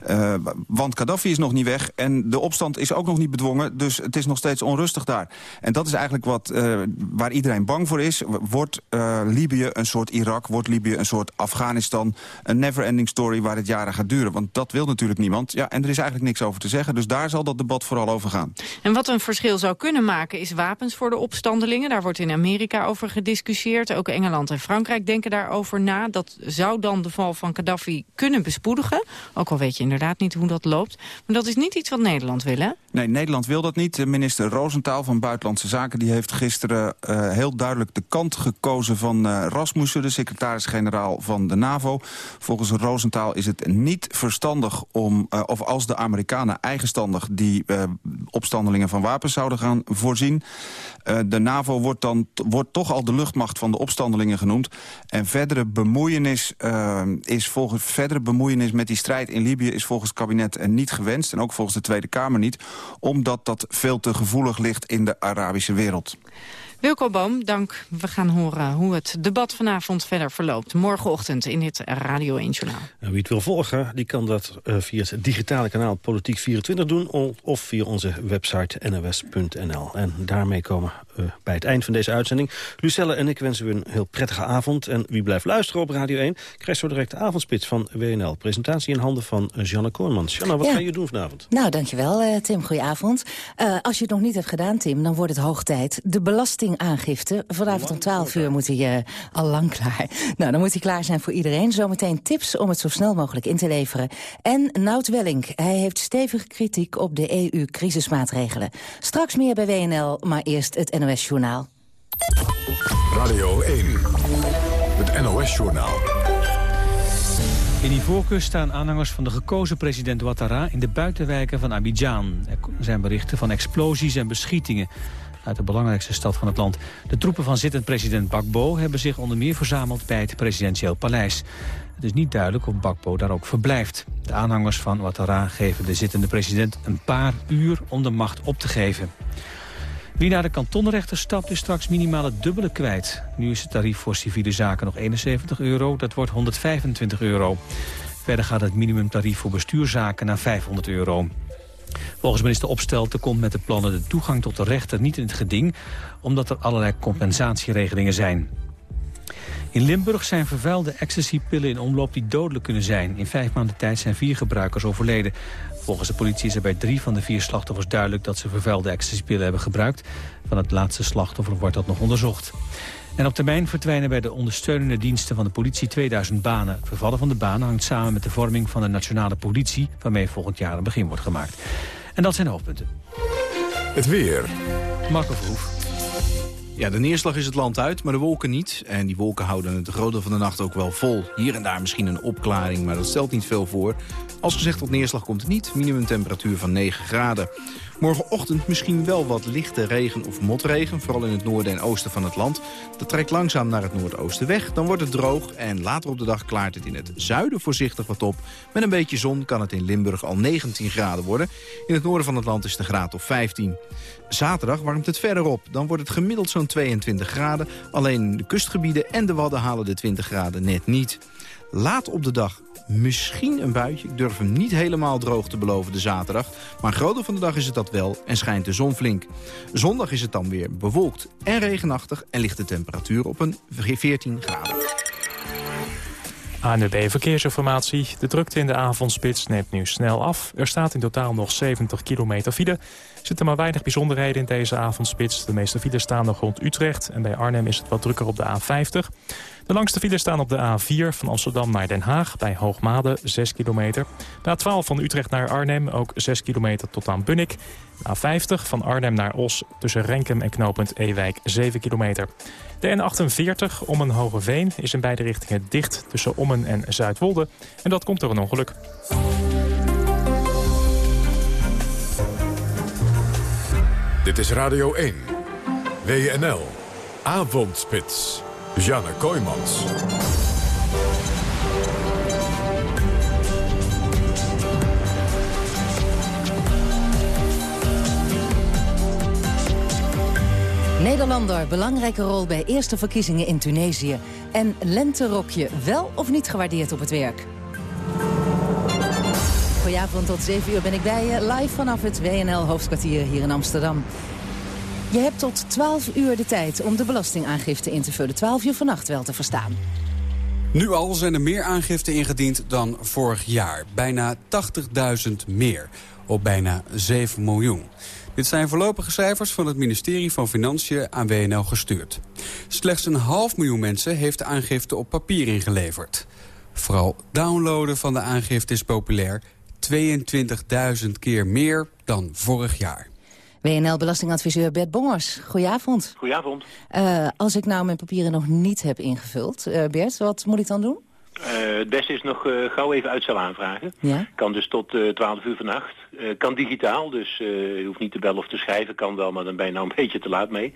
uh, want Gaddafi is nog niet weg en de opstand is ook nog niet bedwongen... dus het is nog steeds onrustig daar. En dat is eigenlijk wat, waar iedereen bang voor is. Wordt Libië een soort Irak, wordt Libië een soort Afghanistan... een never-ending story waar het jaren gaat duren. Want dat wil natuurlijk niemand. Ja, en er is eigenlijk niks over te zeggen. Dus daar zal dat debat vooral over gaan. En wat een verschil zou kunnen maken is wapens voor de daar wordt in Amerika over gediscussieerd. Ook Engeland en Frankrijk denken daarover na. Dat zou dan de val van Gaddafi kunnen bespoedigen. Ook al weet je inderdaad niet hoe dat loopt. Maar dat is niet iets wat Nederland wil, hè? Nee, Nederland wil dat niet. Minister Roosentaal van Buitenlandse Zaken... die heeft gisteren uh, heel duidelijk de kant gekozen van uh, Rasmussen... de secretaris-generaal van de NAVO. Volgens Roosentaal is het niet verstandig om... Uh, of als de Amerikanen eigenstandig die opstandelingen van wapens zouden gaan voorzien. de NAVO wordt, dan, wordt toch al de luchtmacht van de opstandelingen genoemd. En verdere bemoeienis, uh, is volgens, verdere bemoeienis met die strijd in Libië... is volgens het kabinet niet gewenst en ook volgens de Tweede Kamer niet... omdat dat veel te gevoelig ligt in de Arabische wereld. Wilco Boom, dank. We gaan horen hoe het debat vanavond verder verloopt. Morgenochtend in dit Radio 1 Journaal. En wie het wil volgen, die kan dat uh, via het digitale kanaal Politiek24 doen... of via onze website nws.nl. En daarmee komen bij het eind van deze uitzending. Lucelle en ik wensen u een heel prettige avond. En wie blijft luisteren op Radio 1... krijgt zo direct de avondspits van WNL. Presentatie in handen van Janne Koormans. Janne, wat ja. ga je doen vanavond? Nou, dankjewel uh, Tim. Goedenavond. als je het nog niet hebt gedaan, Tim, dan wordt het hoog tijd. De belasting belastingaangifte. Vanavond om 12 uur moet hij uh, al lang klaar. (laughs) Nou, dan moet hij klaar zijn voor iedereen. Zometeen tips om het zo snel mogelijk in te leveren. En Nout Welling, hij heeft stevige kritiek op de EU-crisismaatregelen. Straks meer bij WNL, maar eerst het NOS-journaal. Radio 1, het NOS-journaal. In Ivoorkust staan aanhangers van de gekozen president Ouattara in de buitenwijken van Abidjan. Er zijn berichten van explosies en beschietingen uit de belangrijkste stad van het land. De troepen van zittend president Bakbo hebben zich onder meer verzameld bij het presidentieel paleis. Het is niet duidelijk of Bakbo daar ook verblijft. De aanhangers van Ouattara geven de zittende president een paar uur om de macht op te geven. Wie naar de kantonrechter stapt is straks minimaal het dubbele kwijt. Nu is het tarief voor civiele zaken nog 71 euro, dat wordt 125 euro. Verder gaat het minimumtarief voor bestuurzaken naar 500 euro. Volgens minister Opstelten komt met de plannen de toegang tot de rechter niet in het geding... omdat er allerlei compensatieregelingen zijn. In Limburg zijn vervuilde ecstasypillen in omloop die dodelijk kunnen zijn. In vijf maanden tijd zijn vier gebruikers overleden. Volgens de politie is er bij drie van de vier slachtoffers duidelijk... dat ze vervuilde ecstasypillen hebben gebruikt. Van het laatste slachtoffer wordt dat nog onderzocht. En op termijn verdwijnen bij de ondersteunende diensten van de politie 2000 banen. vervallen van de banen hangt samen met de vorming van de nationale politie... waarmee volgend jaar een begin wordt gemaakt. En dat zijn de hoofdpunten. Het weer. Marco Verhoef. Ja, de neerslag is het land uit, maar de wolken niet. En die wolken houden het grote van de nacht ook wel vol. Hier en daar misschien een opklaring, maar dat stelt niet veel voor. Als gezegd tot neerslag komt het niet. Minimumtemperatuur van 9 graden. Morgenochtend misschien wel wat lichte regen of motregen, vooral in het noorden en oosten van het land. Dat trekt langzaam naar het noordoosten weg, dan wordt het droog en later op de dag klaart het in het zuiden voorzichtig wat op. Met een beetje zon kan het in Limburg al 19 graden worden. In het noorden van het land is de graad of 15. Zaterdag warmt het verder op, dan wordt het gemiddeld zo'n 22 graden. Alleen de kustgebieden en de Wadden halen de 20 graden net niet. Laat op de dag misschien een buitje. Ik durf hem niet helemaal droog te beloven de zaterdag. Maar groter van de dag is het dat wel en schijnt de zon flink. Zondag is het dan weer bewolkt en regenachtig... en ligt de temperatuur op een 14 graden. ANUB Verkeersinformatie. De drukte in de avondspits neemt nu snel af. Er staat in totaal nog 70 kilometer file. Zitten maar weinig bijzonderheden in deze avondspits. De meeste files staan nog rond Utrecht. En bij Arnhem is het wat drukker op de A50. De langste files staan op de A4 van Amsterdam naar Den Haag... bij Hoogmade, 6 kilometer. De A12 van Utrecht naar Arnhem, ook 6 kilometer tot aan Bunnik. De A50 van Arnhem naar Os tussen Renkum en knooppunt Ewijk, 7 kilometer. De N48 om een Hogeveen is in beide richtingen dicht... tussen Ommen en Zuidwolde. En dat komt door een ongeluk. Dit is Radio 1. WNL. Avondspits. Janne Kooijmans. Nederlander, belangrijke rol bij eerste verkiezingen in Tunesië. En lenterokje, wel of niet gewaardeerd op het werk? Goedenavond, tot 7 uur ben ik bij je, live vanaf het WNL-hoofdkwartier hier in Amsterdam. Je hebt tot 12 uur de tijd om de belastingaangifte in te vullen. 12 uur vannacht wel te verstaan. Nu al zijn er meer aangiften ingediend dan vorig jaar. Bijna 80.000 meer, op bijna 7 miljoen. Dit zijn voorlopige cijfers van het ministerie van Financiën aan WNL gestuurd. Slechts een half miljoen mensen heeft de aangifte op papier ingeleverd. Vooral downloaden van de aangifte is populair. 22.000 keer meer dan vorig jaar. WNL-belastingadviseur Bert Bongers. Goedenavond. Goedenavond. Uh, als ik nou mijn papieren nog niet heb ingevuld, uh, Bert, wat moet ik dan doen? Uh, het beste is nog gauw even uitstel aanvragen. Ja? Kan dus tot 12 uur vannacht. kan digitaal, dus je hoeft niet te bellen of te schrijven. Kan wel, maar dan ben je nou een (laughs) beetje te laat mee.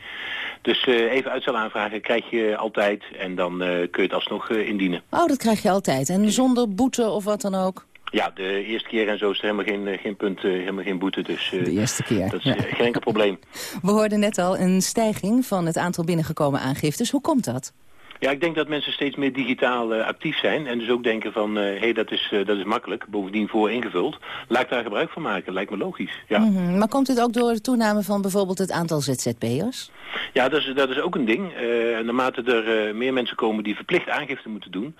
Dus even uitstel aanvragen krijg je altijd en dan kun je het alsnog indienen. Oh, dat krijg je altijd. En zonder boete of wat dan ook? Ja, de eerste keer en zo is er helemaal geen, geen punt, helemaal geen boete. Dus, de eerste keer. Dat is geen enkel probleem. (laughs) We hoorden net al een stijging van het aantal binnengekomen aangiftes. Hoe komt dat? Ja, ik denk dat mensen steeds meer digitaal uh, actief zijn. En dus ook denken van, hé, uh, hey, dat, is, uh, dat is makkelijk. Bovendien voor ingevuld. Laat ik daar gebruik van maken. Lijkt me logisch. Ja. Mm -hmm. Maar komt dit ook door de toename van bijvoorbeeld het aantal ZZP'ers? Ja, dat is, dat is ook een ding. en naarmate er meer mensen komen die verplicht aangifte moeten doen...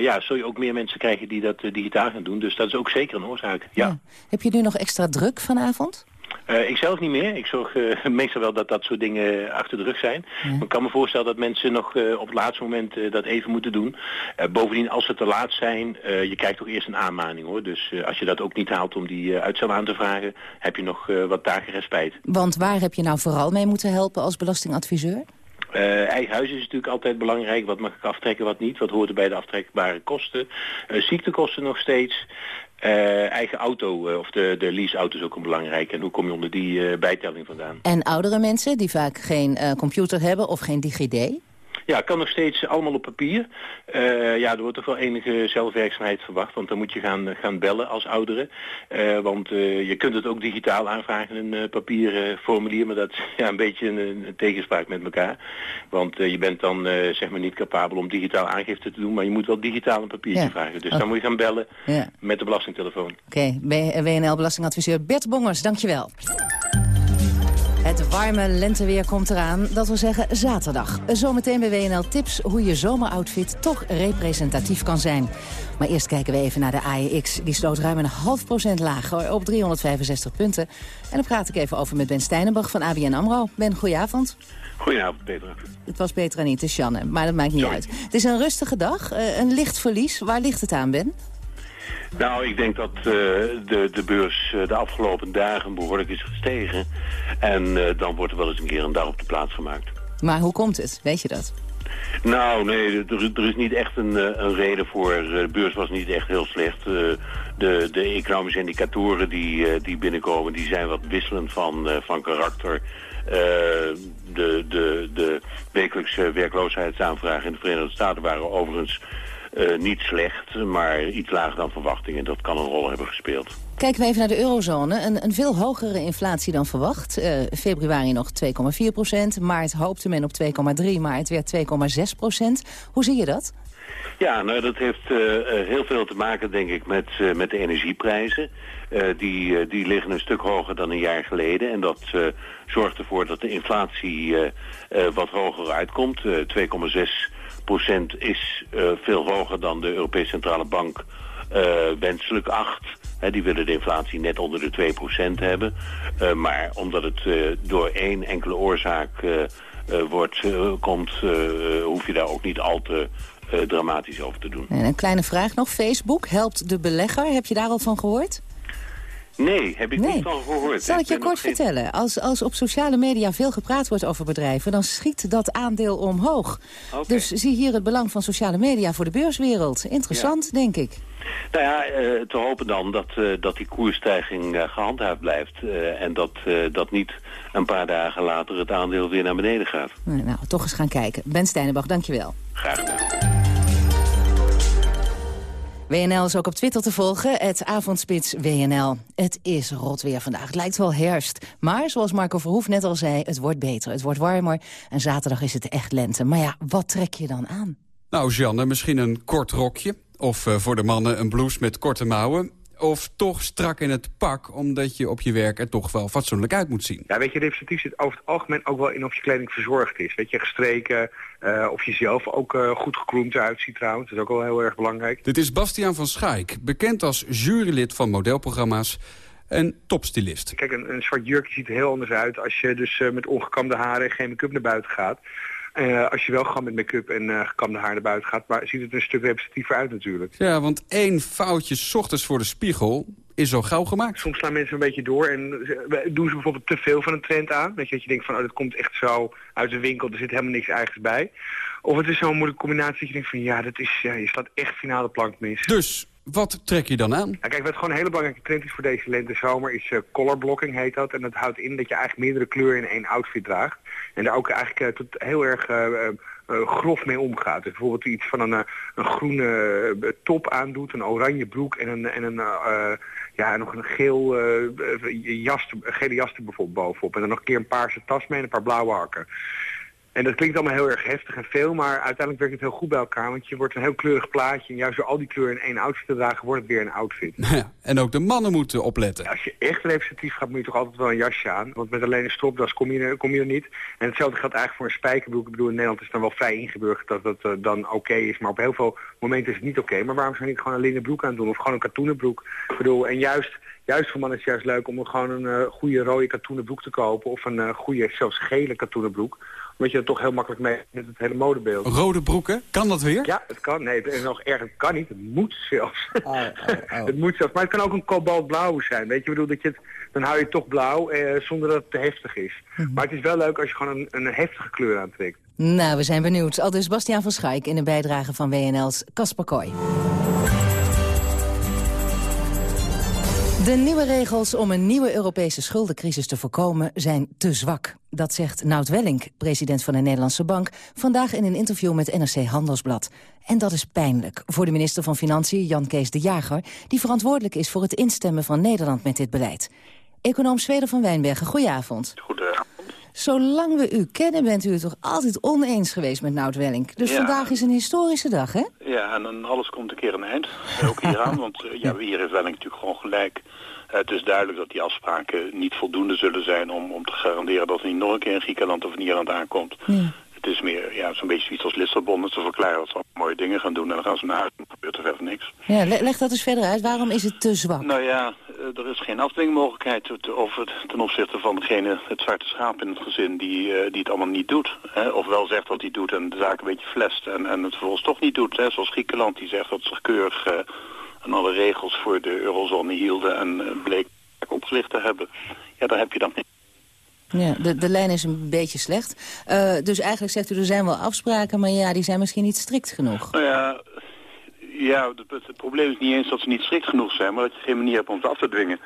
ja, zul je ook meer mensen krijgen die dat digitaal gaan doen. Dus dat is ook zeker een oorzaak. Ja. ja. Heb je nu nog extra druk vanavond? Uh, ik zelf niet meer. Ik zorg uh, (laughs) meestal wel dat dat soort dingen achter de rug zijn. Maar ik kan me voorstellen dat mensen nog uh, op het laatste moment dat even moeten doen. bovendien, als ze te laat zijn, je krijgt toch eerst een aanmaning hoor. Dus als je dat ook niet haalt om die uitstel aan te vragen, heb je nog wat dagen respijt. Want waar heb je nou vooral mee moeten helpen als belastingadviseur? Uh, eigen huis is natuurlijk altijd belangrijk. Wat mag ik aftrekken, wat niet? Wat hoort er bij de aftrekbare kosten? Uh, ziektekosten nog steeds. Uh, eigen auto, of de, de leaseauto is ook een belangrijk. En hoe kom je onder die bijtelling vandaan? En oudere mensen die vaak geen computer hebben of geen DigiD? Ja, kan nog steeds allemaal op papier. Uh, ja, er wordt toch wel enige zelfwerkzaamheid verwacht, want dan moet je gaan, gaan bellen als ouderen. Uh, want uh, je kunt het ook digitaal aanvragen, een papieren formulier, maar dat is ja, een beetje een, een tegenspraak met elkaar. Want je bent dan zeg maar niet capabel om digitaal aangifte te doen, maar je moet wel digitaal een papiertje vragen. Dus dan moet je gaan bellen ja. met de belastingtelefoon. Oké, okay. WNL-belastingadviseur Bert Bongers, dankjewel. Het warme lenteweer komt eraan, dat wil zeggen zaterdag. Zometeen bij WNL Tips hoe je zomeroutfit toch representatief kan zijn. Maar eerst kijken we even naar de AEX. Die sloot ruim een half procent lager op 365 punten. En dan praat ik even over met Ben Steinenbach van ABN AMRO. Ben, goedenavond. Goedenavond, Petra. Het was Petra niet, het is Janne, maar dat maakt niet uit. Het is een rustige dag, eh, een licht verlies. Waar ligt het aan, Ben? Nou, ik denk dat uh, de, de beurs uh, de afgelopen dagen behoorlijk is gestegen. En uh, dan wordt er wel eens een keer een dag op de plaats gemaakt. Maar hoe komt het? Weet je dat? Nou, nee, er, er is niet echt een, een reden voor. De beurs was niet echt heel slecht. De, de economische indicatoren die, die binnenkomen, die zijn wat wisselend van, van karakter. de, de, de wekelijkse werkloosheidsaanvragen in de Verenigde Staten waren overigens uh, niet slecht, maar iets lager dan verwachtingen. Dat kan een rol hebben gespeeld. Kijken we even naar de eurozone. Een, een veel hogere inflatie dan verwacht. Uh, februari nog 2,4 procent. Maart hoopte men op 2,3, maar het werd 2,6 procent. Hoe zie je dat? Ja, nou dat heeft uh, heel veel te maken denk ik met, uh, met de energieprijzen. Uh, die, die liggen een stuk hoger dan een jaar geleden. En dat zorgt ervoor dat de inflatie wat hoger uitkomt. 2,6 procent is uh, veel hoger dan de Europese Centrale Bank uh, wenselijk acht. Die willen de inflatie net onder de 2% hebben. Uh, maar omdat het door één enkele oorzaak wordt, komt, hoef je daar ook niet al te dramatisch over te doen. En een kleine vraag nog. Facebook helpt de belegger. Heb je daar al van gehoord? Nee, heb ik niet van gehoord. Zal ik je kort vertellen? Als, als op sociale media veel gepraat wordt over bedrijven... dan schiet dat aandeel omhoog. Okay. Dus zie hier het belang van sociale media voor de beurswereld. Interessant, ja. denk ik. Nou ja, uh, te hopen dan dat, uh, dat die koersstijging uh, gehandhaafd blijft. en dat, dat niet een paar dagen later het aandeel weer naar beneden gaat. Nou, toch eens gaan kijken. Ben Steinenbach, dankjewel. Graag gedaan. WNL is ook op Twitter te volgen, het avondspits WNL. Het is rot weer vandaag, het lijkt wel herfst. Maar zoals Marco Verhoef net al zei, het wordt beter, het wordt warmer... en zaterdag is het echt lente. Maar ja, wat trek je dan aan? Nou, Janne, misschien een kort rokje. Of uh, voor de mannen een blouse met korte mouwen of toch strak in het pak... omdat je op je werk er toch wel fatsoenlijk uit moet zien? Ja, weet je, representatief zit over het algemeen ook wel in of je kleding verzorgd is. Weet je, gestreken, uh, of je zelf ook uh, goed gekroemd uitziet trouwens. Dat is ook wel heel erg belangrijk. Dit is Bastiaan van Schaik, bekend als jurylid van modelprogramma's en topstylist. Kijk, een, een zwart jurkje ziet er heel anders uit als je dus uh, met ongekamde haren en geen make-up naar buiten gaat. Uh, als je wel gewoon met make-up en uh, gekamde haar naar buiten gaat. Maar ziet het een stuk representiever uit natuurlijk. Ja, want één foutje s ochtends voor de spiegel is zo gauw gemaakt. Soms slaan mensen een beetje door en doen ze bijvoorbeeld te veel van een trend aan. Weet je, dat je denkt van, oh, dat komt echt zo uit de winkel, er zit helemaal niks eigens bij. Of het is zo'n moeilijke combinatie dat je denkt van, ja, dat is, ja je slaat echt finale plank mis. Dus wat trek je dan aan? Kijk, wat gewoon een hele belangrijke trend is voor deze lente zomer is uh, color blocking heet dat. En dat houdt in dat je eigenlijk meerdere kleuren in één outfit draagt. En daar ook eigenlijk uh, tot heel erg uh, grof mee omgaat. Dus bijvoorbeeld iets van een, een groene top aandoet, een oranje broek en een, en een ja, nog een geel, jas, gele jas er bijvoorbeeld bovenop. En dan nog een keer een paarse tas mee en een paar blauwe hakken. En dat klinkt allemaal heel erg heftig en veel, maar uiteindelijk werkt het heel goed bij elkaar. Want je wordt een heel kleurig plaatje en juist door al die kleuren in één outfit te dragen, wordt het weer een outfit. Ja, (laughs) en ook de mannen moeten opletten. Als je echt representatief gaat, moet je toch altijd wel een jasje aan. Want met alleen een stropdas kom je, kom je er niet. En hetzelfde geldt eigenlijk voor een spijkerbroek. Ik bedoel, in Nederland is het dan wel vrij ingeburgerd dat dat uh, dan oké okay is. Maar op heel veel momenten is het niet oké. Okay. Maar waarom zou je niet gewoon een linnen broek aan doen? Of gewoon een katoenen broek? Ik bedoel, en juist juist voor mannen is het juist leuk om gewoon een goede rode katoenen broek te kopen. Of een goede, zelfs gele katoenen broek omdat je er toch heel makkelijk mee met het hele modebeeld. Rode broeken, kan dat weer? Ja, het kan. Nee, het, nog erg, het kan niet. Het moet zelfs. Oh, oh, (laughs) oh. het moet zelfs. Maar het kan ook een kobaltblauw zijn. Weet je, bedoel dat je het, dan hou je het toch blauw eh, zonder dat het te heftig is. Mhm. Maar het is wel leuk als je gewoon een, een heftige kleur aantrekt. Nou, we zijn benieuwd. Al dus Bastiaan van Schaik in de bijdrage van WNL's Kasper Kooi. De nieuwe regels om een nieuwe Europese schuldencrisis te voorkomen zijn te zwak. Dat zegt Nout Welling, president van de Nederlandse Bank... vandaag in een interview met NRC Handelsblad. En dat is pijnlijk voor de minister van Financiën, Jan Kees de Jager... die verantwoordelijk is voor het instemmen van Nederland met dit beleid. Econoom Zweder van Wijnbergen, goedenavond. Goedenavond. Zolang we u kennen bent u het toch altijd oneens geweest met Nout Welling. Dus vandaag is een historische dag, hè? Ja, en dan alles komt een keer een eind. Ook hieraan, want uh, ja, hier heeft Welling natuurlijk gewoon gelijk. Uh, het is duidelijk dat die afspraken niet voldoende zullen zijn om, om te garanderen dat er niet nog een keer in Griekenland of in Ierland aankomt. Ja. Het is meer ja, zo'n beetje iets als Lissabon, ze verklaren dat ze mooie dingen gaan doen en dan gaan ze naar huis en gebeurt er verder niks. Ja, leg dat eens verder uit. Waarom is het te zwak? Nou ja, eh, er is geen afdwingmogelijkheid over ten opzichte van degene, het zwarte schaap in het gezin, die, uh, die het allemaal niet doet. Hè? Of wel zegt wat hij doet en de zaak een beetje flest en, en het vervolgens toch niet doet. Hè? Zoals Griekenland, die zegt dat ze keurig uh, aan alle regels voor de eurozone hielden en bleek opgelicht te hebben. Ja, daar heb je dan niet. Ja, de, de lijn is een beetje slecht. Uh, dus eigenlijk zegt u, er zijn wel afspraken, maar ja, die zijn misschien niet strikt genoeg. Nou ja, ja, het, het, probleem is niet eens dat ze niet strikt genoeg zijn, maar dat je geen manier hebt om ze af te dwingen.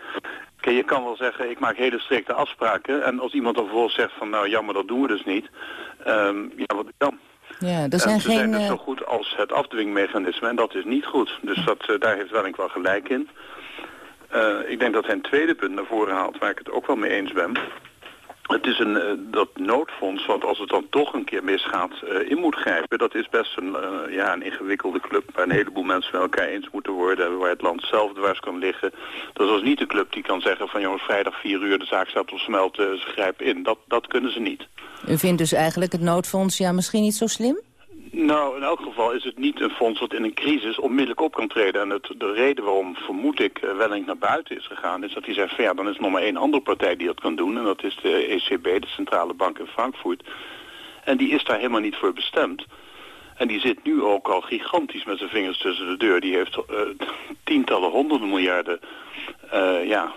Kijk, je kan wel zeggen, ik maak hele strikte afspraken. En als iemand dan vervolgens zegt van, nou jammer, dat doen we dus niet. Um, ja, wat dan? Ja, er zijn en ze geen, zijn dus uh... zo goed als het afdwingmechanisme en dat is niet goed. Dus dat, uh, daar heeft Welling wel gelijk in. Uh, ik denk dat hij een tweede punt naar voren haalt waar ik het ook wel mee eens ben. Het is een, uh, dat noodfonds, want als het dan toch een keer misgaat, uh, in moet grijpen. Dat is best een, uh, ja, een ingewikkelde club waar een heleboel mensen met elkaar eens moeten worden. Waar het land zelf dwars kan liggen. Dat is niet de club die kan zeggen van jongens, vrijdag vier uur, de zaak staat op smelten, ze grijpen in. Dat, dat kunnen ze niet. U vindt dus eigenlijk het noodfonds ja, misschien niet zo slim? Nou, in elk geval is het niet een fonds dat in een crisis onmiddellijk op kan treden. En het, de reden waarom, vermoed ik, Welling naar buiten is gegaan... is dat hij van, ja, dan is er nog maar één andere partij die dat kan doen. En dat is de ECB, de Centrale Bank in Frankfurt. En die is daar helemaal niet voor bestemd. En die zit nu ook al gigantisch met zijn vingers tussen de deur. Die heeft uh, tientallen, honderden miljarden uh, ja,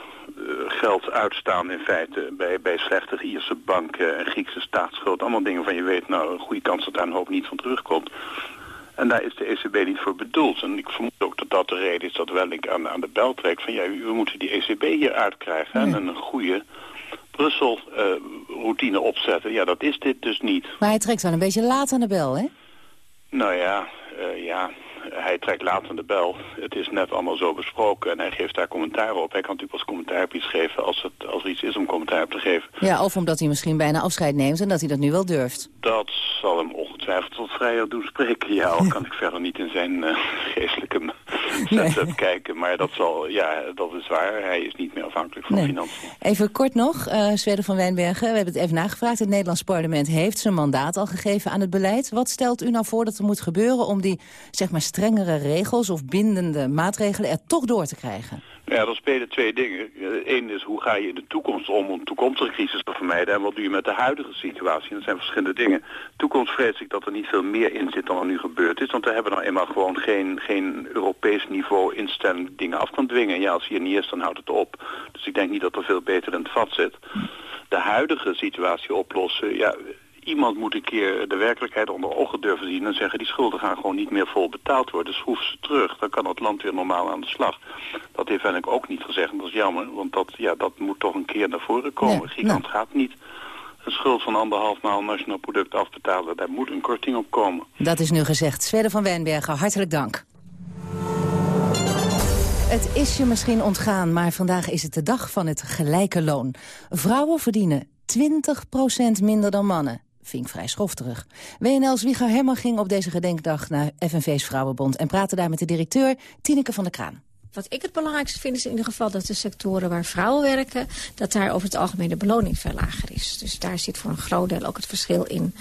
geld uitstaan in feite bij, bij slechte Ierse banken en Griekse staatsschuld. Allemaal dingen van je weet, nou, een goede kans dat daar een hoop niet van terugkomt. En daar is de ECB niet voor bedoeld. En ik vermoed ook dat dat de reden is dat Welling aan, aan de bel trekt van ja, we moeten die ECB hier uitkrijgen en een goede Brussel-routine uh, opzetten. Ja, dat is dit dus niet. Maar hij trekt wel een beetje laat aan de bel, hè? Nou ja, uh, ja, hij trekt laat aan de bel. Het is net allemaal zo besproken en hij geeft daar commentaar op. Hij kan natuurlijk pas commentaar op iets geven als, het, als er iets is om commentaar op te geven. Ja, of omdat hij misschien bijna afscheid neemt en dat hij dat nu wel durft. Dat zal hem ongetwijfeld tot vrijer doen spreken. Ja, al kan ik verder niet in zijn uh, geestelijke setup nee. kijken. Maar dat, zal, ja, dat is waar. Hij is niet meer afhankelijk van nee. financiën. Even kort nog, uh, Zweden van Wijnbergen. We hebben het even nagevraagd. Het Nederlands parlement heeft zijn mandaat al gegeven aan het beleid. Wat stelt u nou voor dat er moet gebeuren om die zeg maar, strengere regels of bindende maatregelen er toch door te krijgen? Ja, dan spelen twee dingen. Eén is hoe ga je in de toekomst om om toekomstige crisis te vermijden. En wat doe je met de huidige situatie? Dat zijn verschillende dingen. Toekomst vrees ik dat er niet veel meer in zit dan er nu gebeurd is. Want we hebben nou eenmaal gewoon geen, geen Europees niveau instelling dingen af kan dwingen. Ja, als hier niet is, dan houdt het op. Dus ik denk niet dat er veel beter in het vat zit. De huidige situatie oplossen, ja, iemand moet een keer de werkelijkheid onder ogen durven zien... en zeggen die schulden gaan gewoon niet meer vol betaald worden. Schroef ze terug, dan kan het land weer normaal aan de slag. Dat heeft eigenlijk ook niet gezegd, en dat is jammer. Want dat, ja, dat moet toch een keer naar voren komen. Nee, Griekenland nee. gaat niet een schuld van anderhalf maal nationaal product afbetalen. Daar moet een korting op komen. Dat is nu gezegd. Zweden van Wijnbergen, hartelijk dank. Het is je misschien ontgaan, maar vandaag is het de dag van het gelijke loon. Vrouwen verdienen 20% minder dan mannen vind ik vrij schofterig. WNL's Wieger Hemmer ging op deze gedenkdag naar FNV's Vrouwenbond... en praatte daar met de directeur Tineke van der Kraan. Wat ik het belangrijkste vind is in ieder geval dat de sectoren waar vrouwen werken... dat daar over het algemeen de beloning veel lager is. Dus daar zit voor een groot deel ook het verschil in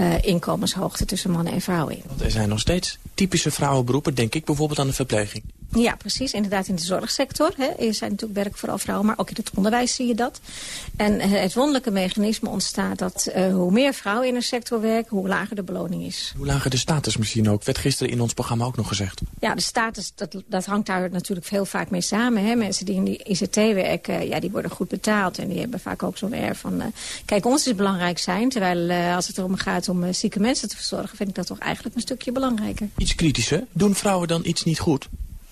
uh, inkomenshoogte tussen mannen en vrouwen in. Want er zijn nog steeds typische vrouwenberoepen, denk ik bijvoorbeeld aan de verpleging. Ja, precies. Inderdaad in de zorgsector. Hè. Zijn natuurlijk werk vooral vrouwen, maar ook in het onderwijs zie je dat. En eh, het wonderlijke mechanisme ontstaat dat uh, hoe meer vrouwen in een sector werken, hoe lager de beloning is. Hoe lager de status misschien ook, werd gisteren in ons programma ook nog gezegd. Ja, de status, dat, dat hangt daar natuurlijk heel vaak mee samen. Hè. Mensen die in de ICT werken, ja, die worden goed betaald. En die hebben vaak ook zo'n air van, uh, kijk, ons is belangrijk zijn. Terwijl als het erom gaat om zieke mensen te verzorgen, vind ik dat toch eigenlijk een stukje belangrijker. Iets kritischer. Doen vrouwen dan iets niet goed?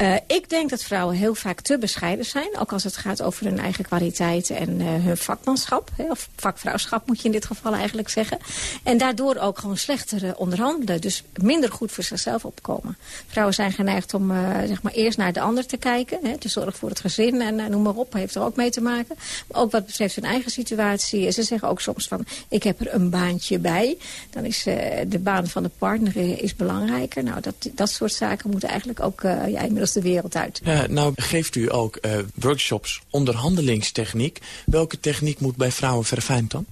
Uh, ik denk dat vrouwen heel vaak te bescheiden zijn. Ook als het gaat over hun eigen kwaliteiten en uh, hun vakmanschap. Hè, of vakvrouwschap moet je in dit geval eigenlijk zeggen. En daardoor ook gewoon slechter uh, onderhandelen. Dus minder goed voor zichzelf opkomen. Vrouwen zijn geneigd om zeg maar eerst naar de ander te kijken. Hè, te zorgen voor het gezin en noem maar op. Heeft er ook mee te maken. Maar ook wat betreft hun eigen situatie. Ze zeggen ook soms van ik heb er een baantje bij. Dan is de baan van de partner is belangrijker. Nou, dat, dat soort zaken moeten eigenlijk ook ja, inmiddels de wereld uit. Uh, nou geeft u ook uh, workshops onderhandelingstechniek. Welke techniek moet bij vrouwen verfijnd dan?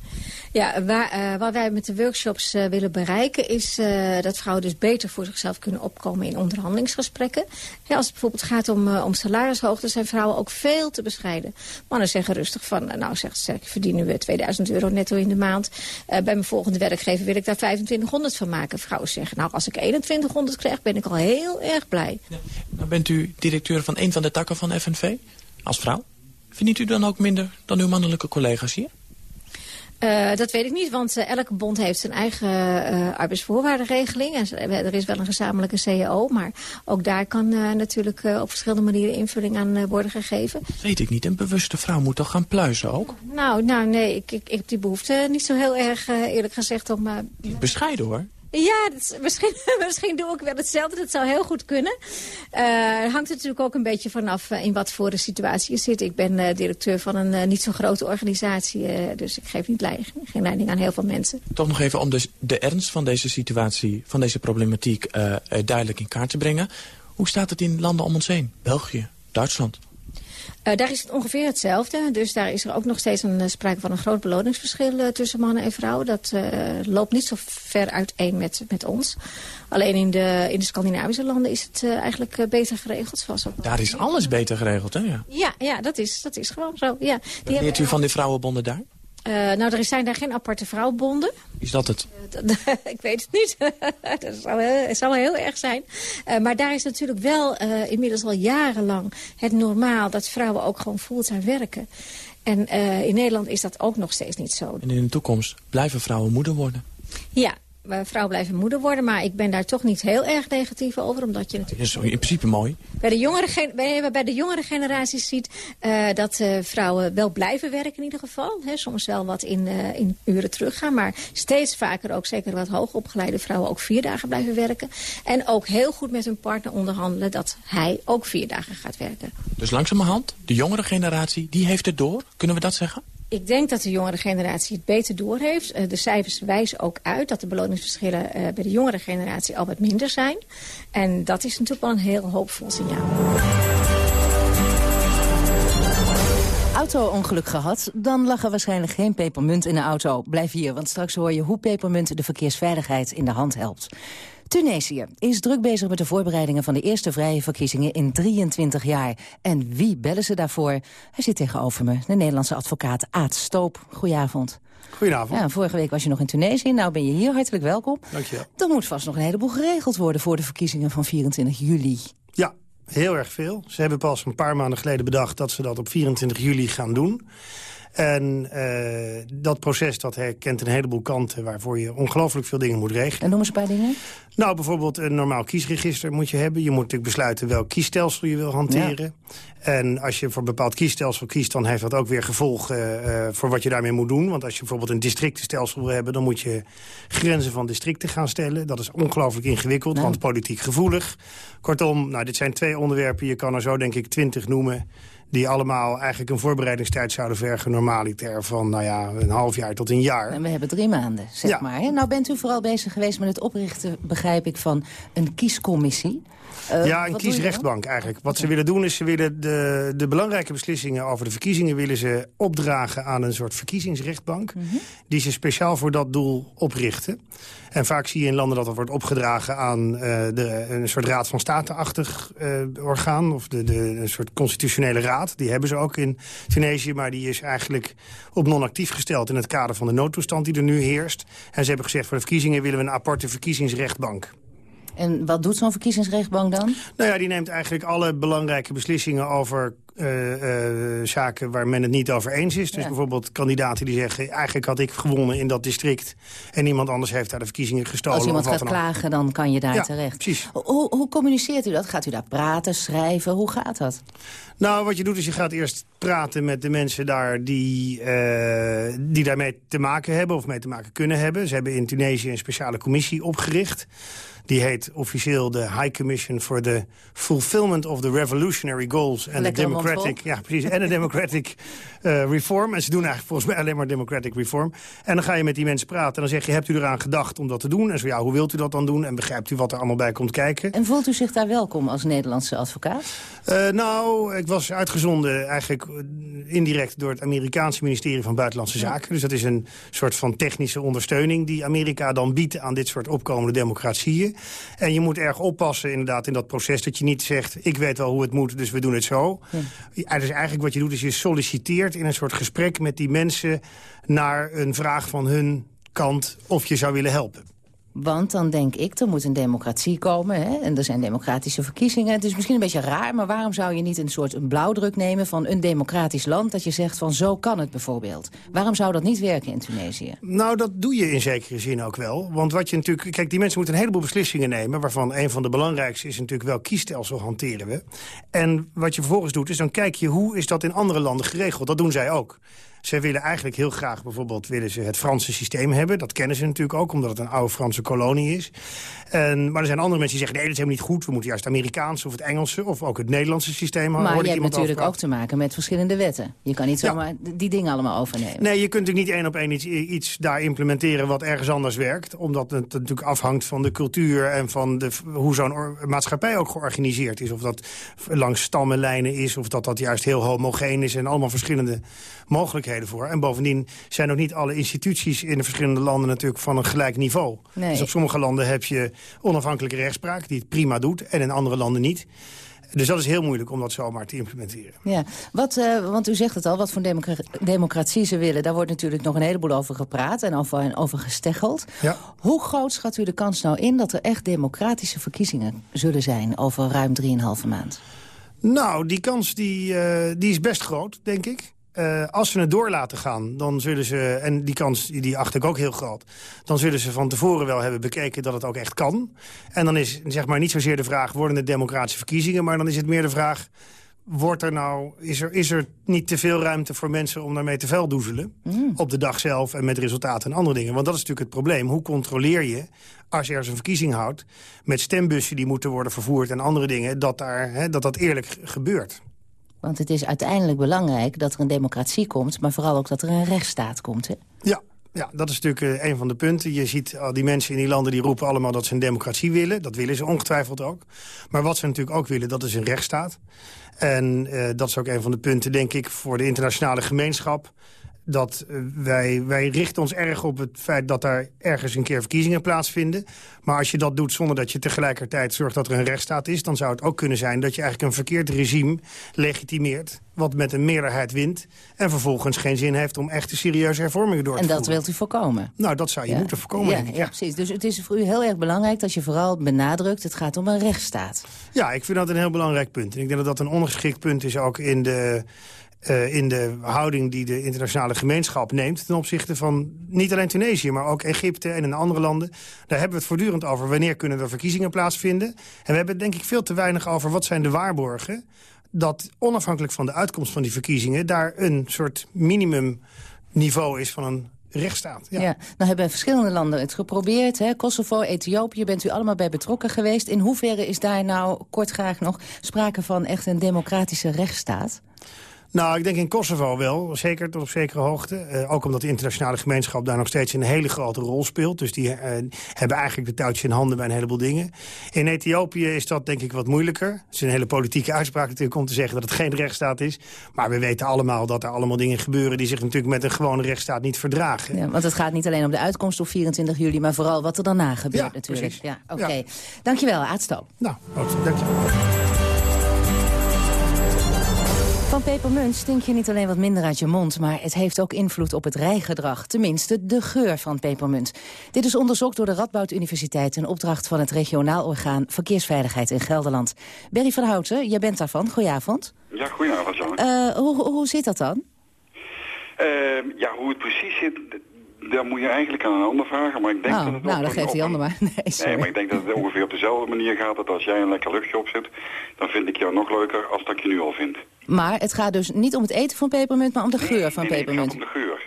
Ja, waar, uh, wat wij met de workshops uh, willen bereiken is uh, dat vrouwen dus beter voor zichzelf kunnen opkomen in onderhandelingsgesprekken. Als het bijvoorbeeld gaat om, om salarishoogte zijn vrouwen ook veel te bescheiden. Mannen zeggen rustig van, nou zegt ze, ik verdien nu 2000 euro netto in de maand. bij mijn volgende werkgever wil ik daar 2500 van maken. Vrouwen zeggen, nou als ik 2100 krijg ben ik al heel erg blij. Ja. Nou bent u directeur van een van de takken van FNV, als vrouw. Verdient u dan ook minder dan uw mannelijke collega's hier? Uh, dat weet ik niet, want uh, elke bond heeft zijn eigen uh, arbeidsvoorwaardenregeling. En er is wel een gezamenlijke CAO, maar ook daar kan natuurlijk op verschillende manieren invulling aan worden gegeven. Weet ik niet, een bewuste vrouw moet toch gaan pluizen ook? Nou, nou nee, ik, ik, ik heb die behoefte niet zo heel erg eerlijk gezegd om... Bescheiden hoor. Ja, misschien, (laughs) misschien doe ik wel hetzelfde. Dat zou heel goed kunnen. Uh, hangt natuurlijk ook een beetje vanaf uh, in wat voor een situatie je zit. Ik ben uh, directeur van een niet zo grote organisatie. dus ik geef niet leiding, geen leiding aan heel veel mensen. Toch nog even om dus de ernst van deze situatie, van deze problematiek... duidelijk in kaart te brengen. Hoe staat het in landen om ons heen? België, Duitsland? Uh, daar is het ongeveer hetzelfde. Dus daar is er ook nog steeds een, sprake van een groot beloningsverschil uh, tussen mannen en vrouwen. Dat uh, loopt niet zo ver uiteen met, met ons. Alleen in de, in de Scandinavische landen is het eigenlijk beter geregeld. Zoals ook daar is alles beter geregeld, hè? Ja, ja, ja dat, is, dat is gewoon zo. Ja. Wat leert u van die vrouwenbonden daar? Uh, nou, er zijn daar geen aparte vrouwbonden. Is dat het? (laughs) ik weet het niet. (laughs) dat zou heel, zou heel erg zijn. Uh, maar daar is natuurlijk wel uh, inmiddels al jarenlang het normaal... dat vrouwen ook gewoon fulltime werken. En in Nederland is dat ook nog steeds niet zo. En in de toekomst blijven vrouwen moeder worden? Ja, vrouw blijven moeder worden. Maar ik ben daar toch niet heel erg negatief over. Omdat je natuurlijk... Dat is in principe mooi. Bij de jongere, bij, bij de jongere generaties ziet uh, dat uh, vrouwen wel blijven werken in ieder geval. He, soms wel wat in, uh, in uren teruggaan. Maar steeds vaker ook zeker wat hoogopgeleide vrouwen ook vier dagen blijven werken. En ook heel goed met hun partner onderhandelen dat hij ook vier dagen gaat werken. Dus langzamerhand, de jongere generatie, die heeft het door. Kunnen we dat zeggen? Ik denk dat de jongere generatie het beter doorheeft. Uh, de cijfers wijzen ook uit dat de beloningsverschillen uh, bij de jongere generatie al wat minder zijn. En dat is natuurlijk wel een heel hoopvol signaal. Auto-ongeluk gehad, dan lag er waarschijnlijk geen pepermunt in de auto. Blijf hier, want straks hoor je hoe pepermunt de verkeersveiligheid in de hand helpt. Tunesië is druk bezig met de voorbereidingen van de eerste vrije verkiezingen in 23 jaar. En wie bellen ze daarvoor? Hij zit tegenover me, de Nederlandse advocaat Aad Stoop. Goedenavond. Goedenavond. Ja, vorige week was je nog in Tunesië, nou ben je hier, hartelijk welkom. Dank je. Dan moet vast nog een heleboel geregeld worden voor de verkiezingen van 24 juli. Ja, heel erg veel. Ze hebben pas een paar maanden geleden bedacht dat ze dat op 24 juli gaan doen. En uh, dat proces dat herkent een heleboel kanten... waarvoor je ongelooflijk veel dingen moet regelen. En noem eens een paar dingen. Nou, bijvoorbeeld een normaal kiesregister moet je hebben. Je moet natuurlijk besluiten welk kiesstelsel je wil hanteren. En als je voor een bepaald kiesstelsel kiest... dan heeft dat ook weer gevolgen uh, voor wat je daarmee moet doen. Want als je bijvoorbeeld een districtenstelsel wil hebben... dan moet je grenzen van districten gaan stellen. Dat is ongelooflijk ingewikkeld, want politiek gevoelig. Kortom, nou, dit zijn twee onderwerpen. Je kan er zo denk ik twintig noemen die allemaal eigenlijk een voorbereidingstijd zouden vergen... normaliter van nou ja, een half jaar tot een jaar. En we hebben drie maanden, zeg ja. maar. Hè? Nou bent u vooral bezig geweest met het oprichten, begrijp ik... van een kiescommissie. Uh, ja, een kiesrechtbank eigenlijk. Wat ze willen doen is, ze willen de, de belangrijke beslissingen over de verkiezingen... willen ze opdragen aan een soort verkiezingsrechtbank... Mhm. die ze speciaal voor dat doel oprichten. En vaak zie je in landen dat dat wordt opgedragen aan uh, de, een soort raad van state-achtig uh, orgaan. Of de, de, een soort constitutionele raad. Die hebben ze ook in Tunesië, maar die is eigenlijk op non-actief gesteld... in het kader van de noodtoestand die er nu heerst. En ze hebben gezegd, voor de verkiezingen willen we een aparte verkiezingsrechtbank. En wat doet zo'n verkiezingsrechtbank dan? Nou ja, die neemt eigenlijk alle belangrijke beslissingen over uh, uh, zaken waar men het niet over eens is. Dus bijvoorbeeld kandidaten die zeggen... eigenlijk had ik gewonnen in dat district... en iemand anders heeft daar de verkiezingen gestolen. Als iemand gaat klagen, dan kan je daar ja, terecht. precies. Hoe, hoe communiceert u dat? Gaat u daar praten, schrijven? Hoe gaat dat? Nou, wat je doet is je gaat eerst praten met de mensen daar die, uh, die daarmee te maken hebben... of mee te maken kunnen hebben. Ze hebben in Tunesië een speciale commissie opgericht... Die heet officieel de High Commission for the Fulfillment of the Revolutionary Goals and the Democratic, ja, precies, en de (laughs) Democratic Reform. En ze doen eigenlijk volgens mij alleen maar Democratic Reform. En dan ga je met die mensen praten en dan zeg je, hebt u eraan gedacht om dat te doen? En zo ja, hoe wilt u dat dan doen? En begrijpt u wat er allemaal bij komt kijken? En voelt u zich daar welkom als Nederlandse advocaat? Uh, nou, ik was uitgezonden eigenlijk indirect door het Amerikaanse ministerie van Buitenlandse Zaken. Dus dat is een soort van technische ondersteuning die Amerika dan biedt aan dit soort opkomende democratieën. En je moet erg oppassen inderdaad in dat proces dat je niet zegt... ik weet wel hoe het moet, dus we doen het zo. Ja. Dus eigenlijk wat je doet is je solliciteert in een soort gesprek met die mensen... naar een vraag van hun kant of je zou willen helpen. Want dan denk ik, er moet een democratie komen. Hè? En er zijn democratische verkiezingen. Het is misschien een beetje raar, maar waarom zou je niet een soort een blauwdruk nemen... van een democratisch land, dat je zegt van zo kan het bijvoorbeeld? Waarom zou dat niet werken in Tunesië? Nou, dat doe je in zekere zin ook wel. Want wat je natuurlijk... Kijk, die mensen moeten een heleboel beslissingen nemen... waarvan een van de belangrijkste is natuurlijk wel kiesstelsel hanteren we. En wat je vervolgens doet, is dan kijk je hoe is dat in andere landen geregeld. Dat doen zij ook. Zij willen eigenlijk heel graag bijvoorbeeld willen ze het Franse systeem hebben. Dat kennen ze natuurlijk ook, omdat het een oude Franse kolonie is. En, maar er zijn andere mensen die zeggen, nee, dat is helemaal niet goed. We moeten juist het Amerikaanse of het Engelse of ook het Nederlandse systeem hebben. Maar je hebt natuurlijk ook te maken met verschillende wetten. Je kan niet zomaar die dingen allemaal overnemen. Nee, je kunt natuurlijk niet één op één iets, iets daar implementeren wat ergens anders werkt. Omdat het natuurlijk afhangt van de cultuur en van de, hoe zo'n maatschappij ook georganiseerd is. Of dat langs stammenlijnen is, of dat dat juist heel homogeen is en allemaal verschillende mogelijkheden voor. En bovendien zijn ook niet alle instituties in de verschillende landen natuurlijk van een gelijk niveau. Nee. Dus op sommige landen heb je onafhankelijke rechtspraak die het prima doet en in andere landen niet. Dus dat is heel moeilijk om dat zomaar te implementeren. Ja, wat, uh, want u zegt het al, wat voor democra democratie ze willen... daar wordt natuurlijk nog een heleboel over gepraat en over, over gesteggeld. Ja. Hoe groot schat u de kans nou in dat er echt democratische verkiezingen zullen zijn... over ruim 3,5 maand? Nou, die kans die, uh, die is best groot, denk ik. Uh, als ze het door laten gaan, dan zullen ze... en die kans die acht ik ook heel groot... dan zullen ze van tevoren wel hebben bekeken dat het ook echt kan. En dan is zeg maar niet zozeer de vraag... worden het democratische verkiezingen... maar dan is het meer de vraag... Wordt er nou, is, er, is er niet te veel ruimte voor mensen om daarmee te veldoezelen? Mm. Op de dag zelf en met resultaten en andere dingen. Want dat is natuurlijk het probleem. Hoe controleer je, als je ergens een verkiezing houdt... met stembussen die moeten worden vervoerd en andere dingen... dat daar, hè, dat, dat eerlijk gebeurt? Want het is uiteindelijk belangrijk dat er een democratie komt... maar vooral ook dat er een rechtsstaat komt, hè? Ja, ja, dat is natuurlijk uh, een van de punten. Je ziet al die mensen in die landen die roepen allemaal dat ze een democratie willen. Dat willen ze ongetwijfeld ook. Maar wat ze natuurlijk ook willen, dat is een rechtsstaat. En uh, dat is ook een van de punten, denk ik, voor de internationale gemeenschap dat uh, wij, wij richten ons erg op het feit dat daar ergens een keer verkiezingen plaatsvinden. Maar als je dat doet zonder dat je tegelijkertijd zorgt dat er een rechtsstaat is... dan zou het ook kunnen zijn dat je eigenlijk een verkeerd regime legitimeert... wat met een meerderheid wint en vervolgens geen zin heeft om echt serieuze hervormingen door te voeren. En dat wilt u voorkomen? Nou, dat zou je ja. moeten voorkomen. Ja, ja, precies. Dus het is voor u heel erg belangrijk dat je vooral benadrukt... het gaat om een rechtsstaat. Ja, ik vind dat een heel belangrijk punt. En ik denk dat dat een ongeschikt punt is ook in de uh, in de houding die de internationale gemeenschap neemt... ten opzichte van niet alleen Tunesië, maar ook Egypte en in andere landen. Daar hebben we het voortdurend over wanneer kunnen er verkiezingen plaatsvinden. En we hebben het denk ik veel te weinig over wat zijn de waarborgen... dat onafhankelijk van de uitkomst van die verkiezingen... daar een soort minimumniveau is van een rechtsstaat. Ja. ja, nou hebben verschillende landen het geprobeerd. Hè? Kosovo, Ethiopië, bent u allemaal bij betrokken geweest. In hoeverre is daar nou, kort graag nog, sprake van echt een democratische rechtsstaat? Nou, ik denk in Kosovo wel, zeker tot op zekere hoogte. Uh, ook omdat de internationale gemeenschap daar nog steeds een hele grote rol speelt. Dus die uh, hebben eigenlijk de touwtje in handen bij een heleboel dingen. In Ethiopië is dat denk ik wat moeilijker. Het is een hele politieke uitspraak natuurlijk om te zeggen dat het geen rechtsstaat is. Maar we weten allemaal dat er allemaal dingen gebeuren... die zich natuurlijk met een gewone rechtsstaat niet verdragen. Ja, want het gaat niet alleen om de uitkomst op 24 juli... maar vooral wat er daarna gebeurt ja, natuurlijk. Precies. Ja, Oké, ja. dankjewel, Aadstoop. Nou, dankjewel. Van pepermunt stink je niet alleen wat minder uit je mond... maar het heeft ook invloed op het rijgedrag. Tenminste, de geur van pepermunt. Dit is onderzocht door de Radboud Universiteit... in opdracht van het regionaal orgaan Verkeersveiligheid in Gelderland. Berry van Houten, jij bent daarvan. Goedenavond. Ja, goedenavond, Jan. Uh, hoe, hoe zit dat dan? Uh, ja, hoe het precies zit, daar moet je eigenlijk aan een ander vragen. Maar ik denk oh, dat het nou, dan geeft die ander maar. (laughs) Nee, nee, maar ik denk dat het ongeveer op dezelfde manier gaat. Dat als jij een lekker luchtje opzet, dan vind ik jou nog leuker als dat ik je nu al vind. Maar het gaat dus niet om het eten van pepermunt, maar om de geur van nee, pepermunt. Nee, het gaat om de geur.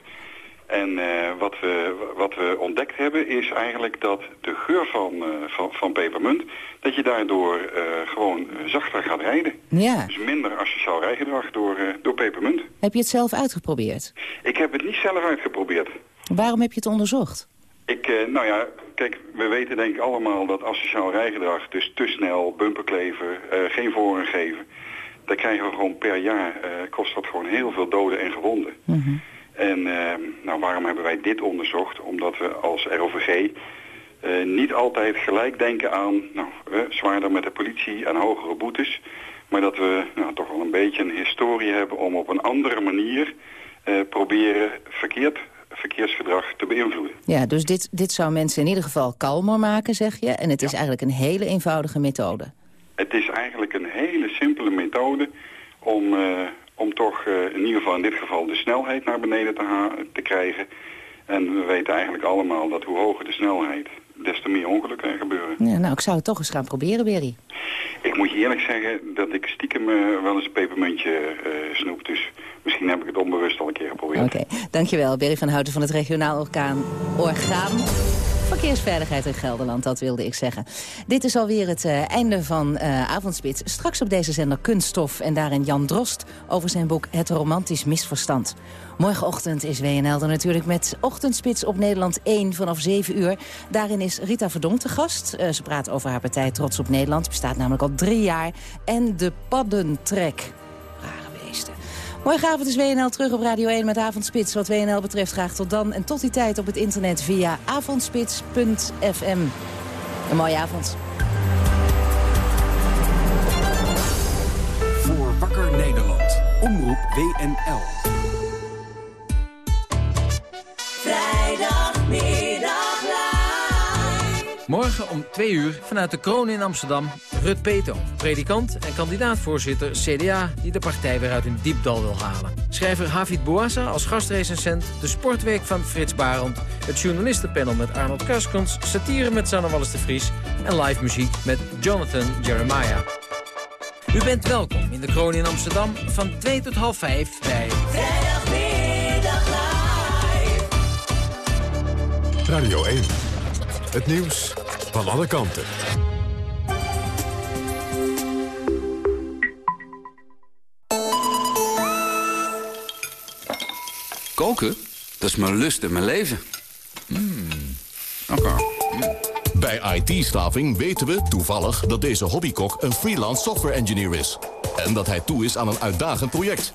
En uh, wat, we, wat we ontdekt hebben is eigenlijk dat de geur van, uh, van, van pepermunt... dat je daardoor uh, gewoon zachter gaat rijden. Ja. Dus minder asociaal rijgedrag door, door pepermunt. Heb je het zelf uitgeprobeerd? Ik heb het niet zelf uitgeprobeerd. Waarom heb je het onderzocht? Ik, nou ja, kijk, we weten denk ik allemaal dat asociaal rijgedrag... dus te snel, bumperkleven, geen voorrang geven... daar krijgen we gewoon per jaar, kost dat gewoon heel veel doden en gewonden. Mm -hmm. En uh, nou, waarom hebben wij dit onderzocht? Omdat we als ROVG uh, niet altijd gelijk denken aan nou, uh, zwaarder met de politie en hogere boetes. Maar dat we nou, toch wel een beetje een historie hebben om op een andere manier proberen verkeerd verkeersgedrag te beïnvloeden. Ja, dus dit, dit zou mensen in ieder geval kalmer maken, zeg je. En het is eigenlijk een hele eenvoudige methode. Het is eigenlijk een hele simpele methode om om toch uh, in ieder geval in dit geval de snelheid naar beneden te, te krijgen. En we weten eigenlijk allemaal dat hoe hoger de snelheid, des te meer ongelukken gebeuren. Ja, nou, ik zou het toch eens gaan proberen, Berry. Ik moet je eerlijk zeggen dat ik stiekem uh, wel eens een pepermuntje uh, snoep. Dus misschien heb ik het onbewust al een keer geprobeerd. Oké, okay. dankjewel. Berry van Houten van het regionaal orgaan Orgaan. Verkeersveiligheid in Gelderland, dat wilde ik zeggen. Dit is alweer het uh, einde van uh, Avondspits. Straks op deze zender Kunststof en daarin Jan Drost... over zijn boek Het Romantisch Misverstand. Morgenochtend is WNL er natuurlijk met Ochtendspits op Nederland 1 vanaf 7 uur. Daarin is Rita Verdonk te gast. Uh, ze praat over haar partij Trots op Nederland. Bestaat namelijk al drie jaar. En de Paddentrek. Morgenavond is WNL terug op Radio 1 met Avondspits. Wat WNL betreft graag tot dan. En tot die tijd op het internet via avondspits.fm. Een mooie avond. Voor Wakker Nederland. Omroep WNL. Morgen om twee uur vanuit de kroon in Amsterdam... Rut Peto, predikant en kandidaatvoorzitter CDA... die de partij weer uit een diep dal wil halen. Schrijver Hafid Bouassa als gastrecensent... de sportweek van Frits Barend... het journalistenpanel met Arnold Karskens... satire met Sanne Wallis de Vries... en live muziek met Jonathan Jeremiah. U bent welkom in de kroon in Amsterdam van 2 tot half 5 bij... Vrijdagmiddag live. Radio 1. Het nieuws van alle kanten. Koken? Dat is mijn lust en mijn leven. Mm. Oké. Okay. Mm. Bij IT-staving weten we toevallig dat deze hobbykok een freelance software engineer is. En dat hij toe is aan een uitdagend project.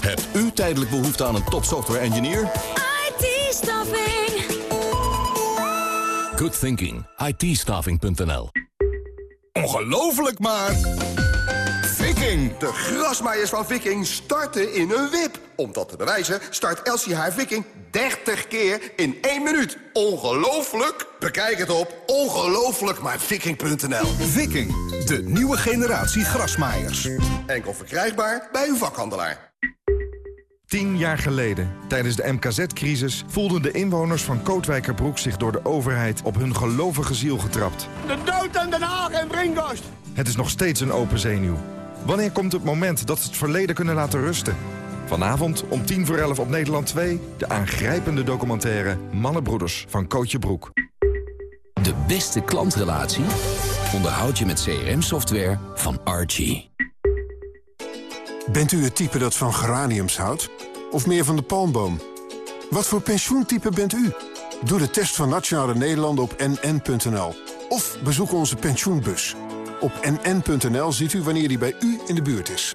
Hebt u tijdelijk behoefte aan een top software engineer? IT-staving. Good thinking. ITstaving.nl Ongelooflijk maar... Viking! De grasmaaiers van Viking starten in een wip. Om dat te bewijzen start Elsie haar Viking 30 keer in 1 minuut. Ongelooflijk? Bekijk het op ongelooflijkmaarviking.nl Viking, de nieuwe generatie grasmaaiers. Enkel verkrijgbaar bij uw vakhandelaar. Tien jaar geleden, tijdens de MKZ-crisis... voelden de inwoners van Kootwijkerbroek zich door de overheid... op hun gelovige ziel getrapt. De dood aan Den Haag en Brinkhorst! Het is nog steeds een open zenuw. Wanneer komt het moment dat ze het verleden kunnen laten rusten? Vanavond om tien voor elf op Nederland 2... de aangrijpende documentaire Mannenbroeders van Kootje Broek. De beste klantrelatie onderhoud je met CRM-software van Archie. Bent u het type dat van geraniums houdt? Of meer van de palmboom? Wat voor pensioentype bent u? Doe de test van Nationale Nederlanden op nn.nl. Of bezoek onze pensioenbus. Op nn.nl ziet u wanneer die bij u in de buurt is.